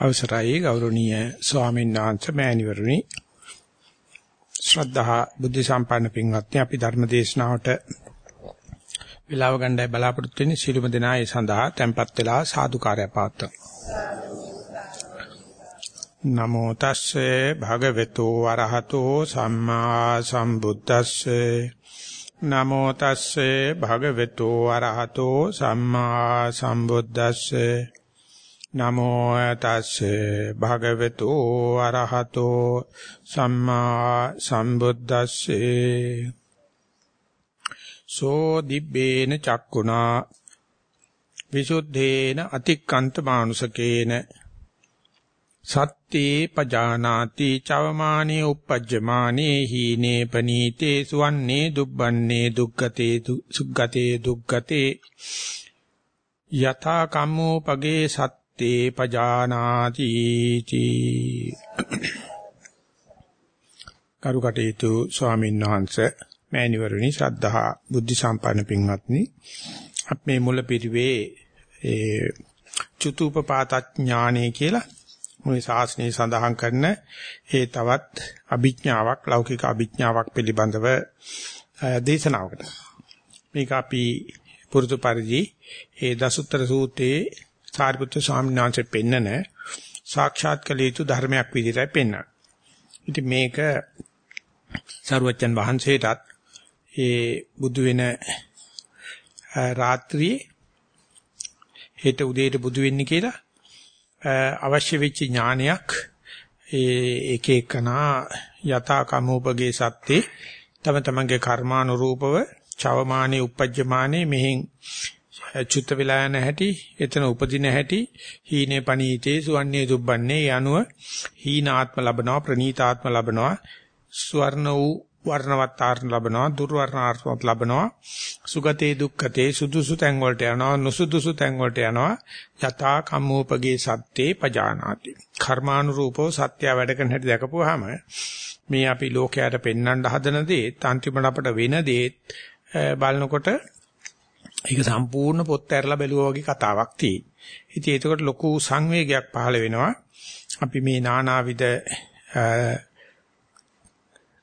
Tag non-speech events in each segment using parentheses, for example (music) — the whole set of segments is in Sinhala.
අවසරයි ගෞරවනීය ස්වාමීන් වහන්සේ මෑණිවරණි ශ්‍රද්ධා බුද්ධ සම්පන්න පින්වත්නි අපි ධර්ම දේශනාවට විලාව ගණ්ඩායි බලාපොරොත්තු වෙන්නේ. සිළුම දෙනා ඒ සඳහා tempත් වෙලා සාදුකාරය පාත්ත නමෝ තස්සේ භගවතු වරහතෝ සම්මා සම්බුද්දස්සේ. නමෝ තස්සේ භගවතු වරහතෝ සම්මා සම්බුද්දස්සේ. නමෝ තස්සේ භගවතු අරහතෝ සම්මා සම්බුද්දස්සේ. සෝ දිබ්බේන චක්කුණා විසුද්ධේන අතික්කන්ත මානුසකේන. සත්‍යේ පජානාති චවමානේ uppajjamaනේ හීනේ පනීතේ සුවන්නේ දුබ්බන්නේ දුක්ගතේ සුග්ගතේ දුක්ගතේ යථා කම්මෝපගේ සත් තේ පජානාති තී. කරුකටේතු ස්වාමීන් වහන්සේ මෑණිවරණි ශ්‍රද්ධා බුද්ධ සම්පන්න පින්වත්නි. අපි මේ මුල පිරිවේ ඒ චුතුපපාත ඥානෙ කියලා මේ ශාස්ත්‍රයේ සඳහන් කරන ඒ තවත් අභිඥාවක් ලෞකික අභිඥාවක් පිළිබඳව දේශනාවකට. මේක අපි පුරුදු පරිදි ඒ දසුත්තර සූත්‍රයේ සාරිපුත්‍ර ස්වාමීන් වහන්සේ පෙන්නන සාක්ෂාත් කළ යුතු ධර්මයක් විදිහටයි පෙන්වන්නේ. ඉතින් මේක සරුවච්චන් වහන්සේටත් ඒ බුදු වෙන රාත්‍රියේ හෙට උදේට බුදු වෙන්නේ කියලා අවශ්‍ය වෙච්ච ඥානයක් ඒ එක එකනා යථා කමෝපගේ සත්‍යේ තම තමන්ගේ කර්මානුරූපව චවමානේ uppajjamaනේ මෙහෙන් චුත්ත වෙලා යන හැටි, එතන උපදින හැටි, හීනේ පනීතේ සුවන්නේ දුබ්බන්නේ යනුව හීනාත්ම ලබනවා, ප්‍රනීතාත්ම ලබනවා, ස්වර්ණ වූ වර්ණවත් ආත්ම ලබනවා, දුර්වර්ණ ආත්ම ලබනවා, සුගතේ දුක්ඛතේ සුදුසු තැන් වලට යනවා, නුසුදුසු තැන් වලට යනවා, යථා කම්මෝපගේ සත්‍යේ පජානාති. කර්මානුරූපව සත්‍ය වැඩ කරන හැටි දැකපුවාම මේ අපි ලෝකයට පෙන්වන්න හදන දේ, අන්තිමට අපට වෙන දේ බලනකොට ඒක සම්පූර්ණ පොත් ඇරලා බැලුවා වගේ කතාවක් තියෙයි. ඉතින් ඒකට ලොකු සංවේගයක් පහළ වෙනවා. අපි මේ නානාවිද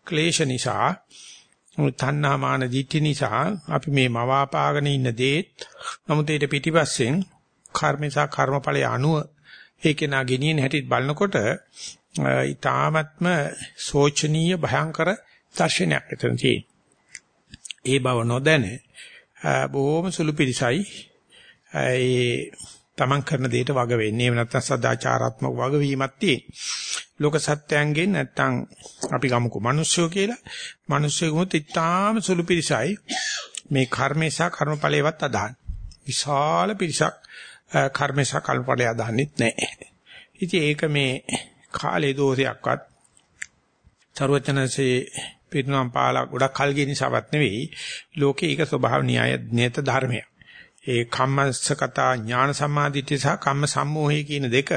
ක්ලේශ නිසා තණ්හාමාන දිට්ඨි නිසා අපි මේ මවාපාගෙන ඉන්න දේත් නමුත් ඊට පිටිපස්සෙන් කර්මසා කර්මඵලයේ අනුව ඒකේ නා ගෙනියන හැටි බලනකොට ඊ타ත්ම සෝචනීය භයංකර දර්ශනයක් එතන තියෙනවා. ඒ බව නොදැන බොහොම සුළු පිළිසයි ඒ තමන් කරන දෙයට වග වෙන්නේ. එහෙම නැත්නම් සදාචාරාත්මක වගවීමක් තියෙන. ලෝක සත්‍යයන්ගෙන් නැත්නම් අපි ගමුකෝ මිනිස්සුયો කියලා. මිනිස්සුයෙකුත් ඉතාම සුළු පිළිසයි මේ කර්මේ සහ කර්මඵලයේවත් අදහන. විශාල පිරිසක් කර්මේ සහ කර්මඵලය අදහන්නේත් නැහැ. ඉතින් ඒක මේ කාලේ දෝෂයක්වත් ਸਰවඥන්සේ පිරිනම් පාලා ගොඩක් කල් ගිය නිසාවත් නෙවෙයි ලෝකේ ඒක ස්වභාව න්‍යාය නියත ධර්මයක්. ඒ කම්මස්සකතා ඥාන සම්මාදිට්ඨිය සහ කම්ම සම්මෝහය කියන දෙක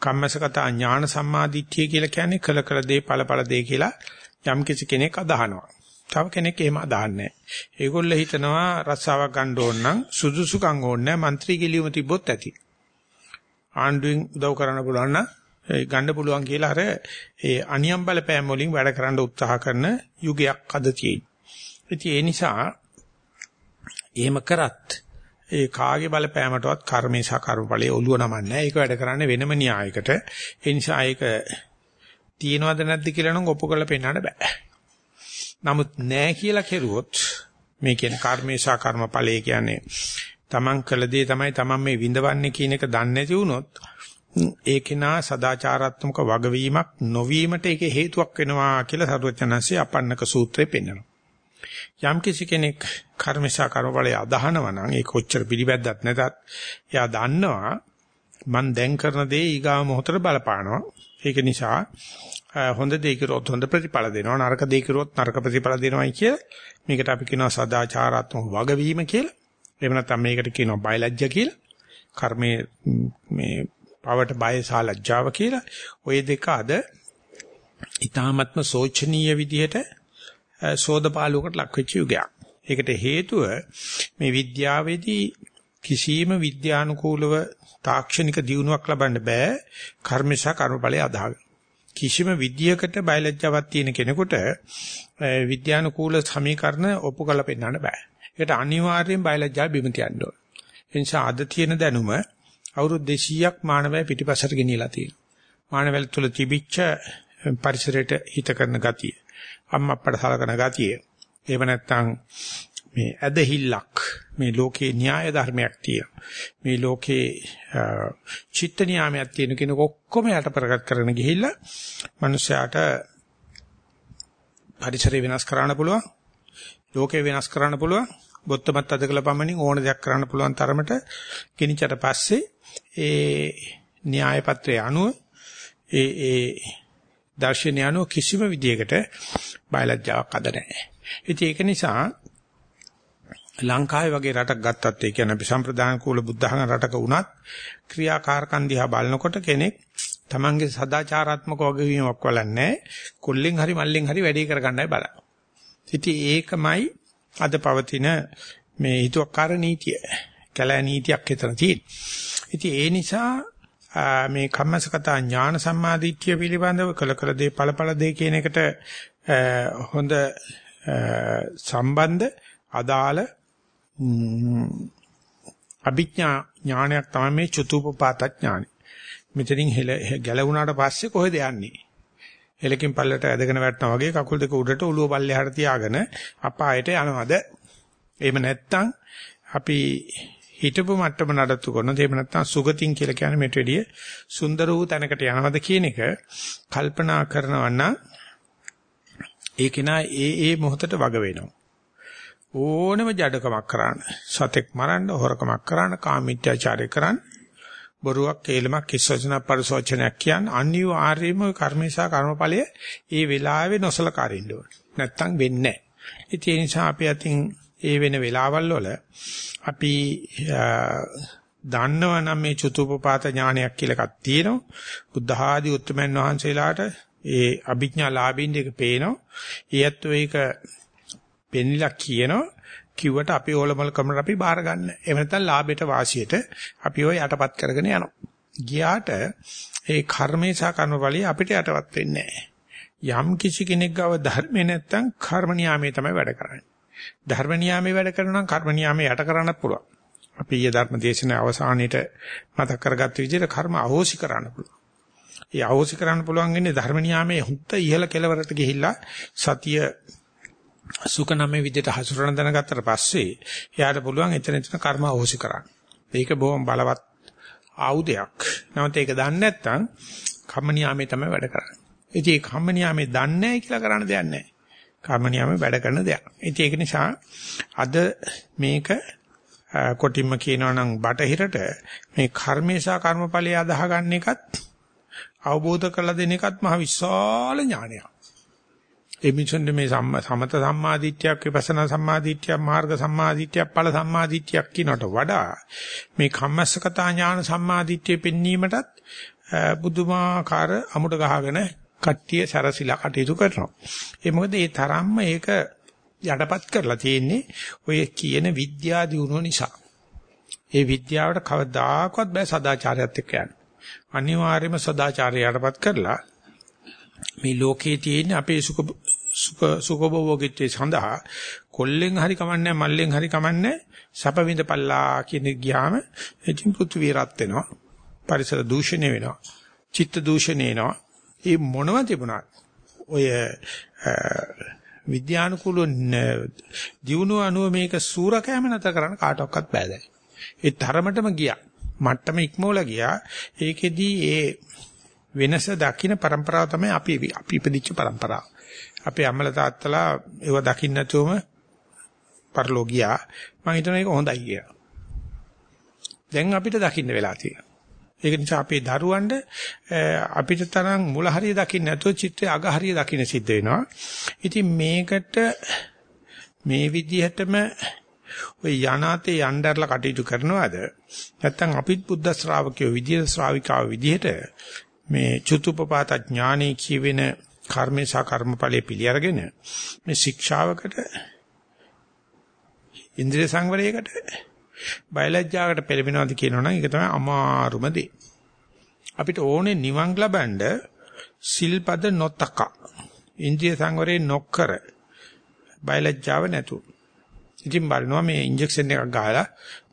කම්මස්සකතා ඥාන සම්මාදිට්ඨිය කියලා කියන්නේ කළ කළ දේ ඵල ඵල දේ කියලා යම් කිසි කෙනෙක් අදහනවා. තව කෙනෙක් එහෙම අදහන්නේ නැහැ. ඒගොල්ලෝ හිතනවා රස්සාවක් ගන්න ඕන නම් සුදුසුකම් ඕනේ නැහැ. മന്ത്രി ගිලියුම තිබ්බොත් ඇති. ආණ්ඩුවෙන් උදව් කරන්න පුළුවන් නම් ගන්න පුළුවන් කියලා අර ඒ අනියම් බලපෑම් වලින් වැඩ කරන්න උත්සාහ කරන යුගයක් අද තියෙනවා. ඒ නිසා එහෙම කරත් ඒ කාගේ බලපෑමටවත් කර්මේ සහ කර්මඵලයේ ඔළුව නමන්නේ ඒක වැඩ කරන්නේ වෙනම න්‍යායකට. ඒ නිසා ඒක තියෙනවද නැද්ද කියලා නම් ඔප්පු කරලා පෙන්නන්න බෑ. නමුත් නෑ කියලා කෙරුවොත් මේ කියන්නේ කර්මේ සහ කර්මඵලයේ කියන්නේ තමන් කළ දේ තමයි තමන් මේ විඳවන්නේ කියන එක දන්නේ නැති වුණොත් ඒකේනා සදාචාරාත්මක වගවීමක් නොවීමට ඒකේ හේතුවක් වෙනවා කියලා සරුවචනන්සේ අපන්නක සූත්‍රයේ පෙන්වනවා. යම් කිසි කෙනෙක් කර්මසා කර්මඵලය අදහනවා නම් ඒක කොච්චර පිළිබැද්දත් නැතත් එයා දන්නවා මං දැන් කරන දේ ඊගාව මොහොතට බලපානවා. ඒක නිසා හොඳ දේ කරොත් හොඳ ප්‍රතිඵල දෙනවා නරක දේ කරොත් නරක ප්‍රතිඵල දෙනවායි කිය මේකට අපි කියනවා සදාචාරාත්මක වගවීම කියලා. එහෙම නැත්නම් මේකට කියනවා බයලජ්ජා කියලා. කර්මයේ මේ පවට බය සහ ලැජ්ජාව කියලා ওই දෙක අද ඊ타ත්ම සෝචනීය විදිහට සෝදපාලුවකට ලක් වෙච්ච යුගයක්. ඒකට හේතුව මේ විද්‍යාවේදී කිසියම් විද්‍යානුකූලව තාක්ෂණික දියුණුවක් ලබන්න බෑ කර්මශා කර්මඵලයේ අදාළ. කිසිම විද්‍යයකට බයලජ්ජාවක් තියෙන කෙනෙකුට විද්‍යානුකූල සමීකරණ ඔප්පු කරලා පෙන්නන්න බෑ. ඒකට අනිවාර්යෙන් බයලජ්ජා බිම තියන්න ඕන. ඒ නිසා අද තියෙන දැනුම අවුරුදු 200ක් මානවය පිටිපස්සට ගෙනියලා තියෙනවා. මානවය තුළ තිබිච්ච පරිසරයට හිත කරන ගතිය. අම්මා අප්පට සලකන ගතිය. එහෙම නැත්නම් මේ ඇදහිල්ලක් මේ ලෝකේ න්‍යාය ධර්මයක් තියෙනවා. මේ ලෝකේ චිත්ත නියාමයක් තියෙන කෙනෙක් ඔක්කොම යටපරගත් කරගෙන ගිහිල්ලා මනුස්සයාට පරිසරය වෙනස් කරන්න පුළුවන්. ලෝකේ වෙනස් කරන්න පුළුවන්. බොත්තමත් අදකල පමණින් ඕන දෙයක් කරන්න පුළුවන් තරමට කිනිච්චට පස්සේ ඒ න්‍යාය පත්‍රයේ අනුව ඒ ඒ දර්ශනය අනුව කිසිම විදියකට බයලජ්ජාවක් අද නැහැ. ඉතින් ඒක නිසා ලංකාවේ වගේ රටක් ගත්තත් ඒ කියන්නේ අපි සම්ප්‍රදාන කූල බුද්ධඝම රටක වුණත් ක්‍රියාකාරකම් දිහා බලනකොට කෙනෙක් තමන්ගේ සදාචාරාත්මක වගවීමක් වලන්නේ කොල්ලෙන් හරි මල්ලෙන් හරි වැඩේ කරගන්නයි බලන්නේ. ඉතින් ඒකමයි අද පවතින මේ හිතුවක්කාර නීතිය. කැලෑ නීතියක් හිතන තියෙන. ඉතින් ඒ නිසා මේ කම්මසකතා ඥාන සම්මාදිට්ඨිය පිළිබඳව කළ කළ දේ ඵලඵල දේ කියන එකට හොඳ සම්බන්ධ අදාළ අභිඥා ඥානයක් තමයි මේ චතුපපාත ඥානෙ. මෙතනින් ගැලවුණාට පස්සේ කොහෙද යන්නේ? හෙලකින් පල්ලට ඇදගෙන වැටෙනා වගේ කකුල් දෙක උඩට ඔළුව පල්ලෙහාට තියාගෙන අපායට යනවද? එහෙම නැත්නම් අපි හිතපු මට්ටම නඩත්තු කරනද එහෙම නැත්නම් සුගතින් කියලා කියන්නේ මෙට වැඩිය සුන්දර වූ තැනකට යනවද කියන එක කල්පනා කරනවා නම් ඒ කෙනා ඒ ඒ මොහොතට වග වෙනවා. ඕනම ජඩකමක් කරන්න සතෙක් මරන්න හොරකමක් කරන්න කාමීත්‍යාචාරය කරන්න බොරුවක් කේලමක් කිස්සචන පරිසෝචනයක් කියන අනිවාර්යයෙන්ම කර්මේශා කර්මඵලය ඒ වෙලාවේ නොසලකාරින්න ඕන. නැත්තම් වෙන්නේ නැහැ. ඒ නිසා අපි අතින් ඒ වෙන වෙලාවල් වල අපි දන්නවනම් මේ චතුපපාත ඥානයක් කියලා එකක් තියෙනවා. බුද්ධ ආදී උත්තමයන් වහන්සේලාට ඒ අභිඥා ලාභින් දෙක පේනවා. ඊයත් ඒක පෙන්නිලා කියනවා කිව්වට අපි ඕලමල් කමර අපි බාර ගන්න. එහෙම නැත්නම් ලාභයට වාසියට අපි ඔය යටපත් කරගෙන යනවා. ගියාට ඒ කර්මේ සහ කර්මඵලිය අපිට යටපත් වෙන්නේ යම් කිසි කෙනෙක් ගාව ධර්මේ නැත්නම් කර්ම නියාමයේ තමයි වැඩ කරන්නේ. ධර්ම නියාමයේ වැඩ කරනවා නම් කර්ම නියාමයේ යට කරන්නත් පුළුවන්. අපි ඊයේ ධර්ම දේශනාවේ අවසානයේට මතක් කරගත්ත විදිහට කර්ම අහෝසි කරන්න පුළුවන්. ඒ අහෝසි කරන්න පුළුවන් ඉන්නේ ධර්ම නියාමයේ හුත්ත ඉහළ කෙලවරට ගිහිල්ලා සතිය සුඛ නමේ විදිහට හසුරන දැනගත්තට පස්සේ එයාට පුළුවන් එතන එතන කර්ම අවශ්‍ය කරන්න. ඒක බොහොම බලවත් ආයුධයක්. නැවත ඒක දන්නේ නැත්නම් කම්ම නියාමයේ තමයි වැඩ කරන්නේ. ඉතින් ඒ කම්ම නියාමයේ දන්නේ නැහැ කියලා කරන්න දෙයක් නැහැ. කම්ම නියාමයේ වැඩ කරන දෙයක්. ඉතින් ඒක නිසා අද මේක කොටින්ම කියනවා නම් බටහිරට මේ කර්මේශා කර්මඵලය අදාහ ගන්න එකත් අවබෝධ කරලා දෙන එකත් මහ විශාල ඥානයක්. ඒ මිනිසුන්ට මේ සමත සම්මාදිට්ඨියක් විපස්සනා සම්මාදිට්ඨියක් මාර්ග සම්මාදිට්ඨියක් ඵල සම්මාදිට්ඨියක් කියනට වඩා මේ කම්මස්සකතා ඥාන සම්මාදිට්ඨිය පෙන්වීමටත් බුදුමාකාර අමුඩ ගහගෙන කට්ටිය සැරසිලා කටයුතු කරනවා. ඒ මොකද ඒ තරම්ම ඒක යටපත් කරලා තියෙන්නේ ඔය කියන විද්‍යා දියුණුව නිසා. ඒ විද්‍යාවට කවදාකවත් බෑ සදාචාරයත් එක්ක යන්න. අනිවාර්යයෙන්ම සදාචාරය යටපත් කරලා මේ ලෝකයේ තියෙන අපේ සුඛ සුඛ සුඛභෝගීත්වයේ සඳහා කොල්ලෙන් හරි කමන්නේ මල්ලෙන් හරි කමන්නේ සැප විඳපල්ලා කියන ගියාම ඉතින් පෘථිවිය රත් වෙනවා පරිසර දූෂණය වෙනවා චිත්ත දූෂණය වෙනවා ඒ මොනව තිබුණත් ඔය විද්‍යානුකූල දියුණුව අනුව මේක සූරකෑම නැතර කරන්න කාටවත් බෑ දැන්. ඒ තරමටම ගියා. මට්ටම ඉක්මවලා ගියා. ඒකෙදී ඒ වෙනස දකින්න પરම්පරාව තමයි අපි අපි ඉපදිච්ච પરම්පරාව. අපේ අම්මලා තාත්තලා ඒව දකින්න නැතුවම පරලෝ ගියා. මම හිතනවා ඒක හොඳයි කියලා. දැන් අපිට දකින්න වෙලා තියෙනවා. ඒක නිසා අපේ දරුවන්ට අපිට තරම් මුල හරිය දකින්න නැතුව චිත්‍රයේ අග හරිය දකින්න සිද්ධ වෙනවා. ඉතින් මේකට මේ විදිහටම ඔය යනාතේ යnderලා කටයුතු කරනවාද නැත්නම් අපිත් බුද්ධ ශ්‍රාවකයෝ විදියට ශ්‍රාවිකාව විදියට මේ චුතුපපාත ඥානෙ කියවෙන කර්මේශා කර්මඵලයේ පිළි අරගෙන මේ ශික්ෂාවකට ඉන්ද්‍රිය සංවරයකට බයලජ්ජාකට පෙළඹෙනවද කියනවනම් ඒක තමයි අමාරුම දේ. අපිට ඕනේ නිවන් ලබන්න සිල්පද නොතක. ඉන්ද්‍රිය සංවරේ නොකර බයලජ්ජාව නැතුව. ඉතින් බලනවා මේ ඉන්ජෙක්ෂන් එකක් ගහලා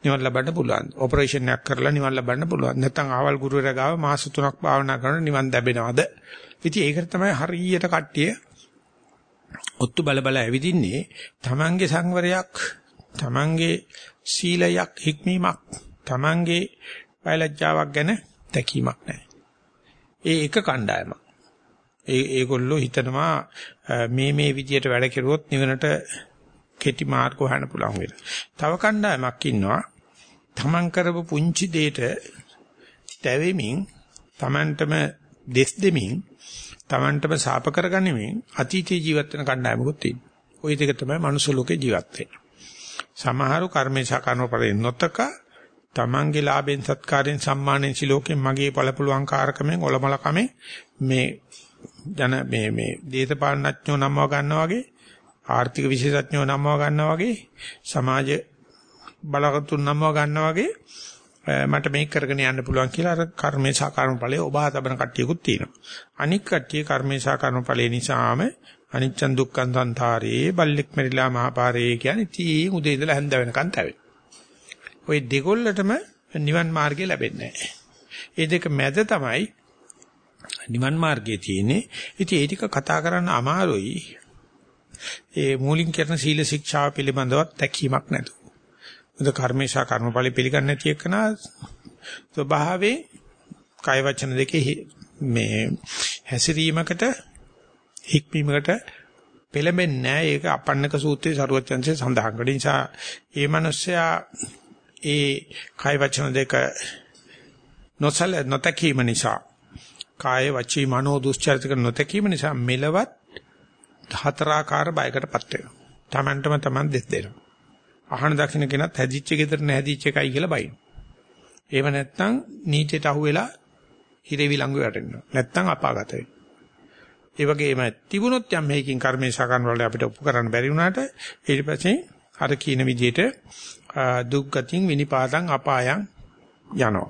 නිවන් ලබන්න පුළුවන්. ඔපරේෂන් එකක් කරලා නිවන් ලබන්න පුළුවන්. නැත්නම් ආවල් ගුරුවරයා ගාව මාස 3ක් භාවනා කරන නිවන් ලැබෙනවද? ඉතින් ඒකට තමයි හරියට කට්ටිය ඔත්තු බල බල ඇවිදින්නේ. Tamange සංවරයක්, Tamange සීලයක් හික්මීමක්, Tamange බයලජ්ජාවක් ගැන තැකීමක් නැහැ. ඒ එක කණ්ඩායමක්. ඒ ඒගොල්ලෝ හිතනවා මේ මේ විදියට වැඩ කෙරුවොත් නිවනට කෙටි මාර්ග හොයන්න පුළුවන් වෙලා. තව කණ්ඩායමක් ඉන්නවා තමන් කරපු පුංචි දෙයට තැවෙමින් තමන්ටම දෙස් දෙමින් තමන්ටම සාප කරගනිමින් අතීතයේ ජීවත් වෙන කණ්ඩායමකුත් තියෙනවා. ওই දෙක තමයි මනුස්ස ලෝකේ ජීවත් වෙන්නේ. සමහරු කර්මේශා කරන පරිදි නොතක තමන්ගේ ලාභෙන් සත්කාරයෙන් සම්මානෙන් සිලෝකෙන් මගේ පළපුලුවන් කාර්කමෙන් ඔලමලකමෙන් මේ ජන මේ මේ දේශපාලනඥයෝ නම්ව ගන්නවා වගේ ආර්ථික විශේෂඥයෝ නම්ව ගන්නවා වගේ සමාජ බලකතුන් නම්ව ගන්නවා වගේ මට මේක කරගෙන යන්න පුළුවන් කියලා අර කර්මේ සහ කර්මඵලයේ ඔබා තබන කට්ටියකුත් තියෙනවා. අනික් කට්ටිය කර්මේ සහ කර්මඵලයේ නිසාම අනිච්චන් දුක්ඛන් සංතාරේ බල්ලෙක් මෙරිලා මහපාරේ කියන්නේ තී උදේ ඉඳලා හැන්ද වෙනකන් තැවෙන. ওই දෙකොල්ලටම නිවන් මාර්ගය ලැබෙන්නේ නැහැ. ඒ දෙක මැද තමයි නිවන් මාර්ගයේ තියෙන්නේ. ඉතින් ඒ ටික කතා කරන්න අමාරුයි. ඒ මූලික කරන සීල ශික්ෂාව පිළිබඳව තැකීමක් නැතුව. මොකද කර්මේශා කර්මඵල පිළිගන්නේ නැති එකන ස්වභාවයෙන් කය වචන දෙකේ මේ හැසිරීමකට හික්මීමකට පෙළඹෙන්නේ නැහැ. ඒක අපන්නක සූත්‍රයේ සරුවචන්සේ සඳහන් කරන නිසා ඒ මනුස්සයා ඒ කය වචන දෙක නොසල නොතකීම නිසා කාය වචී මනෝ දුස්චරිතක නොතකීම නිසා මෙලවත් හතරාකාර බයකටපත් වෙනවා. Tamanටම Taman දෙස් දෙනවා. අහන දකින්න කෙනත් හැදිච්ච ගෙදර නැහැදිච්ච එකයි කියලා බයින. එහෙම නැත්නම් නීචයට අහුවෙලා හිරේවි ළඟ වැටෙනවා. නැත්නම් අපාගත වෙනවා. ඒ වගේම තිබුණොත් යම් මේකින් කර්මේ සකන් වල අපිට ඔප්පු කරන්න බැරි වුණාට ඊට පස්සේ අර කියන විදිහට දුක්ගතින් විනිපාතං අපායන් යනවා.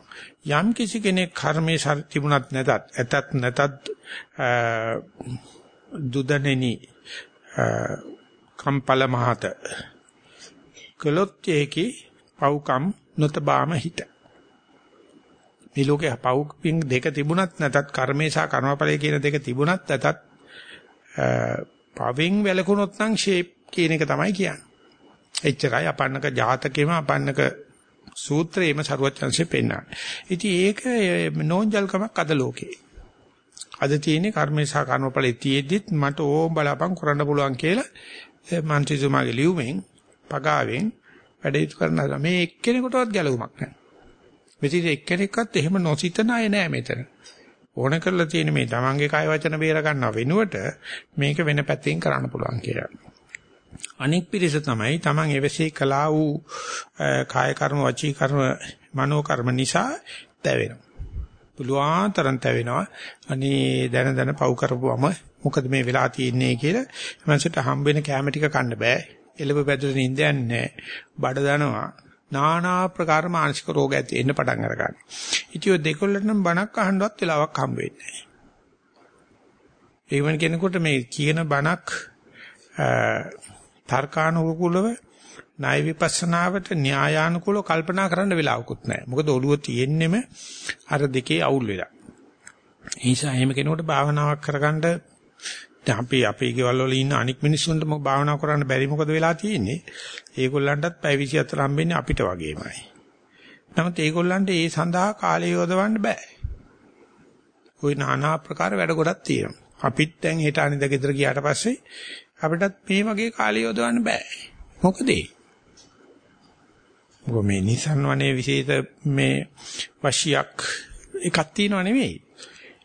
යම් කිසි කෙනෙක් කර්මේ තිබුණත් නැතත් ඇතත් නැතත් දුදනෙනි කම්පල මහත කළොත් ඒකි පව්කම් නොතබාම හිත මේ ලෝකේ පව්කින් දෙක තිබුණත් නැතත් කර්මේ සහ කර්මඵලයේ කියන දෙක තිබුණත් නැතත් පවෙන් වැළකුණොත් නම් ෂේප් කියන එක තමයි කියන්නේ. එච්චරයි අපන්නක ජාතකෙම අපන්නක සූත්‍රයේම සරුවචන්සේ පෙන්නන්නේ. ඉතින් ඒක නෝන්ජල්කමක් අද ලෝකේ. අද තියෙන්නේ කර්මේ සහ කර්මඵලයේ තියෙද්දිත් මට ඕම් බලාපන් කරන්න පුළුවන් කියලා මන්ත්‍රීතුමාගේ ලියුමෙන් පගාවෙන් වැඩ යුතු කරන මේ එක්කෙනෙකුටවත් ගැලවුමක් නැහැ. මෙතන එක්කෙනෙක්වත් එහෙම නොසිතන අය නෑ මෙතන. ඕන කරලා තියෙන මේ තමන්ගේ කාය වචන බේර ගන්නව වෙනුවට මේක වෙන පැත්තකින් කරන්න පුළුවන් කියලා. අනෙක් පිරිස තමයි තමන් එවසේ කළා වූ කාය කර්ම වචී කර්ම මනෝ කර්ම නිසා තැවෙනවා. පුළුවන් තරම් තැවෙනවා. අනේ දැන දැන පව් කරපුවම මොකද මේ වෙලා තියෙන්නේ කියලා මනසට හම්බ වෙන කැම ටික කන්න බෑ. එළඹ පැදුර නිින්ද යන්නේ බඩ දනවා. নানা ආකාර මානසික රෝග ඇති එන්න පටන් අර ගන්න. ඉතින් ඔය දෙකොල්ලට නම් බණක් අහන්නවත් වෙලාවක් හම්බ වෙන්නේ නැහැ. ඒ වෙන කෙනෙකුට මේ කියන බණක් තර්කානුකූලව ණය විපස්සනාවට න්‍යායානුකූලව කල්පනා කරන්න වෙලාවකුත් නැහැ. මොකද ඔළුව තියෙන්නෙම අර දෙකේ අවුල් වෙලා. ඒ නිසා එහෙම කෙනෙකුට භාවනාවක් කරගන්න දැන් අපි අපේ ගෙවල් වල ඉන්න අනික් මිනිස්සුන්ට මොක භාවනා කරන්න බැරි මොකද වෙලා තියෙන්නේ? ඒගොල්ලන්ටත් පැය 24 හම්බෙන්නේ අපිට වගේමයි. නමුත් ඒගොල්ලන්ට ඒ සඳහා කාලය යොදවන්න බෑ. ওই নানা ආකාර වැඩ ගොඩක් තියෙනවා. අපිත් දැන් හෙට අනිද ගෙදර ගියාට පස්සේ අපිටත් මේ වගේ කාලය යොදවන්න බෑ. මොකද ඒ? මොකද මේ Nissan වනේ විශේෂ මේ වශියක් එකක් තියෙනව නෙවෙයි.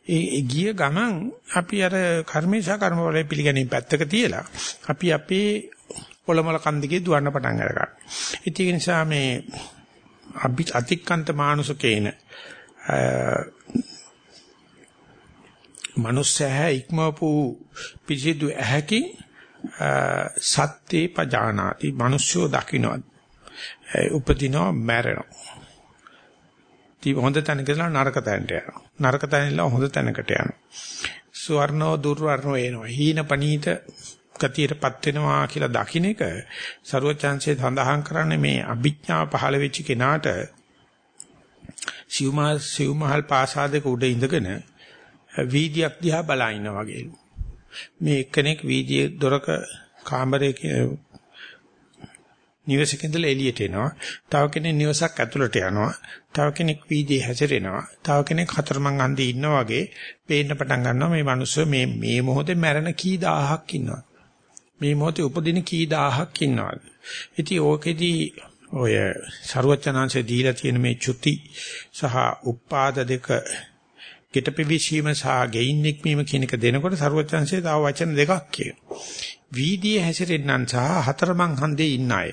ඒ ගිය ගමන් අපි අර කර්මේශා කර්මවල පිළිගැනීම පැත්තක තියලා අපි අපේ පොළමල කන්දිකේ දුවන්න පටන් අරගන්නවා. ඒක නිසා මේ අභි අතික්කන්ත මානුසකේන මනුස්සයා ඉක්මවපු පිසිදු ඇහැකින් සත්‍යේ පජානාති මිනිස්සු දකින්නවා උපදිනවා මැරෙනවා. ති හොඳ තැනක ඉඳලා නරක තැනට යනවා. නරක තැන ඉඳලා හොඳ තැනකට යනවා. සුවර්ණෝ දුර්වර්ණෝ එනවා. හීන පනීත ගතියටපත් වෙනවා කියලා දකින්න එක ਸਰවචාන්සේ සඳහන් කරන්නේ මේ අභිඥාව පහළ වෙච්ච කෙනාට සිව්මහල් සිව්මහල් පාසාදක උඩ ඉඳගෙන වීදියක් දිහා බලා ඉන්නා වගේලු. මේ එක්කෙනෙක් වීදියේ දොරක කාමරයක නිවසක ඉඳලා එළියට එනවා. තව කෙනෙක් නිවසක් ඇතුළට යනවා. තව කෙනෙක් වීදියේ හැසිරෙනවා. තව කෙනෙක් හතරමං අන්දේ ඉන්නා වගේ පේන්න පටන් ගන්නවා මේ මිනිස්සු මේ මේ මොහොතේ මැරෙන කී දහහක් ඉන්නවා. මේ මොහොතේ උපදින කී දහහක් ඉන්නවාද? ඉතින් ඕකෙදී ඔය ਸਰුවචනාංශය දීලා තියෙන මේ චුති සහ උපාද දෙක කිටපිවිසීම සහ ගෙයින් නික්මීම කියන එක දෙනකොට ਸਰුවචනාංශය තව වචන දෙකක් කියනවා. වීදියේ හැසිරෙන්නන් සහ හතරමං හන්දේ ඉන්න අය.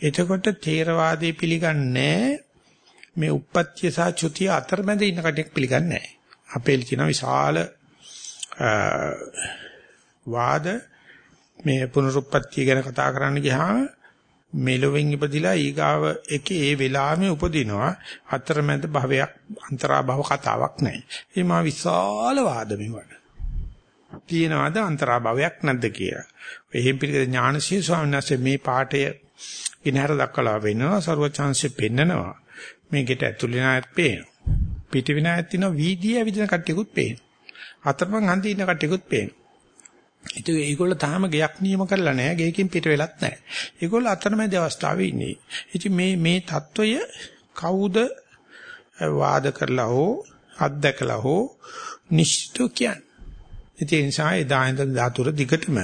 එතකොට තේරවාදී පිළිගන්නේ මේ උප්පත්ති සහ චුතිය අතරමැද ඉන්න කටෙක් පිළිගන්නේ නැහැ. අපේ කියන විශාල වාද මේ පුනරුත්පත්තිය ගැන කතා කරන්න ගියාම මෙලොවෙන් ඉපදිලා ඊගාව එකේ ඒ වෙලාවෙම උපදිනවා අතරමැද භවයක් අන්තරා භව කතාවක් නැහැ. ඒ මා විශාල වාද මෙවට. තියෙනවද අන්තරා භවයක් නැද්ද කියලා. හේම්පිරික ඥානසී ස්වාමීන් වහන්සේ මේ පාඩය ඉනහර දක්වලා වෙනවා සරුවචාන්සේ පෙන්නනවා. මේකට ඇතුළේ නායත් පේනවා. පිට වින නායත් තියෙනවා වීදියේ විදින කට්ටියකුත් පේනවා. අතරමං හන්දි ඉන්න කට්ටියකුත් පේනවා. ඉතින් ඒගොල්ලෝ තාම ගයක් නියම කරලා නැහැ. ගේකින් පිට වෙලත් නැහැ. ඒගොල්ලෝ අතරමැද අවස්ථාවේ ඉන්නේ. ඉතින් මේ මේ తত্ত্বය කවුද වාද කරලා හෝ අත්දකලා හෝ නිශ්චිත කියන්නේ. ඒ නිසා එදා ඉඳන් ධාතුර දිගටම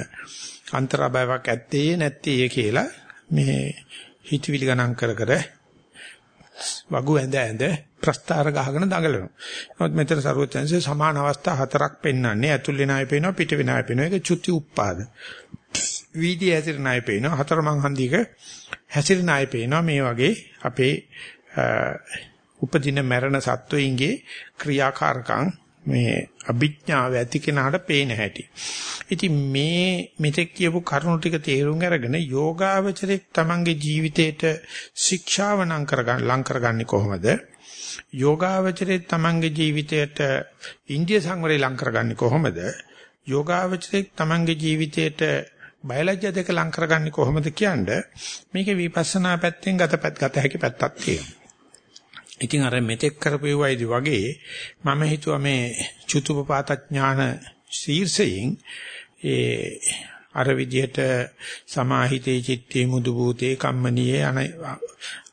අන්තරාභාවක් ඇත්තේ නැත්තේ කියලා මේ හිතවිලි ගණන් කර කර වගු ඇඳ ඇඳ ප්‍රස්තාර ගහගෙන දඟලනවා. නමුත් මෙතන ਸਰවඥන්සේ සමාන අවස්ථා හතරක් පෙන්වන්නේ. ඇතුල් වෙන අය පේනවා, පිට වෙන අය පේනවා. ඒක චුති උප්පාද. වීදී හැසිරෙන අය පේනවා. හතරමං හන්දික හැසිරෙන අය පේනවා. මේ වගේ අපේ උපදින මරණ සත්වයින්ගේ ක්‍රියාකාරකම් මේ අභිඥාව ඇති කෙනාට පේන හැටි. ඉතින් මේ මෙතෙක් කියපු කරුණු ටික තේරුම් අරගෙන යෝගාවචරයක් තමන්ගේ ජීවිතේට ශික්ෂාව නම් කරගන්න ලං කරගන්නේ කොහොමද? යෝගාවචරයේ තමන්ගේ ජීවිතයට ඉන්දිය සංවරය ලං කරගන්නේ කොහොමද? යෝගාවචරයේ තමන්ගේ ජීවිතයට බයලජ්‍ය දෙක ලං කරගන්නේ කොහොමද කියන්නේ මේකේ විපස්සනා පැත්තෙන් ගතපත් ගත හැකි පැත්තක් තියෙනවා. ඉතින් අර මෙතෙක් කරපෙවයිදි වගේ මම හිතුවා මේ චුතුපපාත ඥාන ශීර්ෂයෙන් ඒ අර විදිහට සමාහිතේ චිත්තේ මුදු භූතේ කම්මනීයේ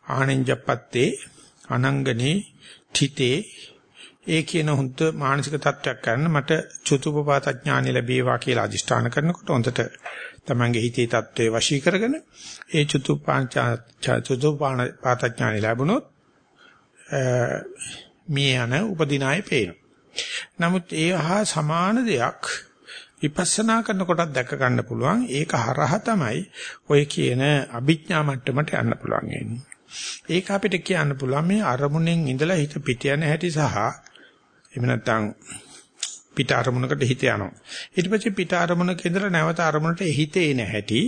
ආනෙන්ජප්පත්තේ අනංගනේ තිතේ ඒ කියන හොඳ මානසික තත්ත්වයක් කරන්න මට චුතුපපාත ඥානෙ ලැබේවා කියලා අදිෂ්ඨාන කරනකොට හොඳට තමන්ගේ හිතේ தત્ත්වය වශී කරගෙන ඒ චුතුපාංච චුතුපාත ඥානෙ ලැබුණොත් මේ යන උපදිනාය පේනවා. නමුත් ඒ හා සමාන දෙයක් විපස්සනා කරනකොටත් දැක ගන්න පුළුවන්. ඒක හරහා තමයි ඔය කියන අභිඥා මට්ටමට යන්න පුළුවන් වෙන්නේ. ඒක අපිට කියන්න පුළුවන් මේ අරමුණෙන් ඉඳලා හිත පිට යන හැටි සහ එහෙම නැත්නම් පිට අරමුණකට හිත යනවා. ඊට පස්සේ පිට අරමුණක ඉඳලා නැවත අරමුණට හිතේ නැහැටි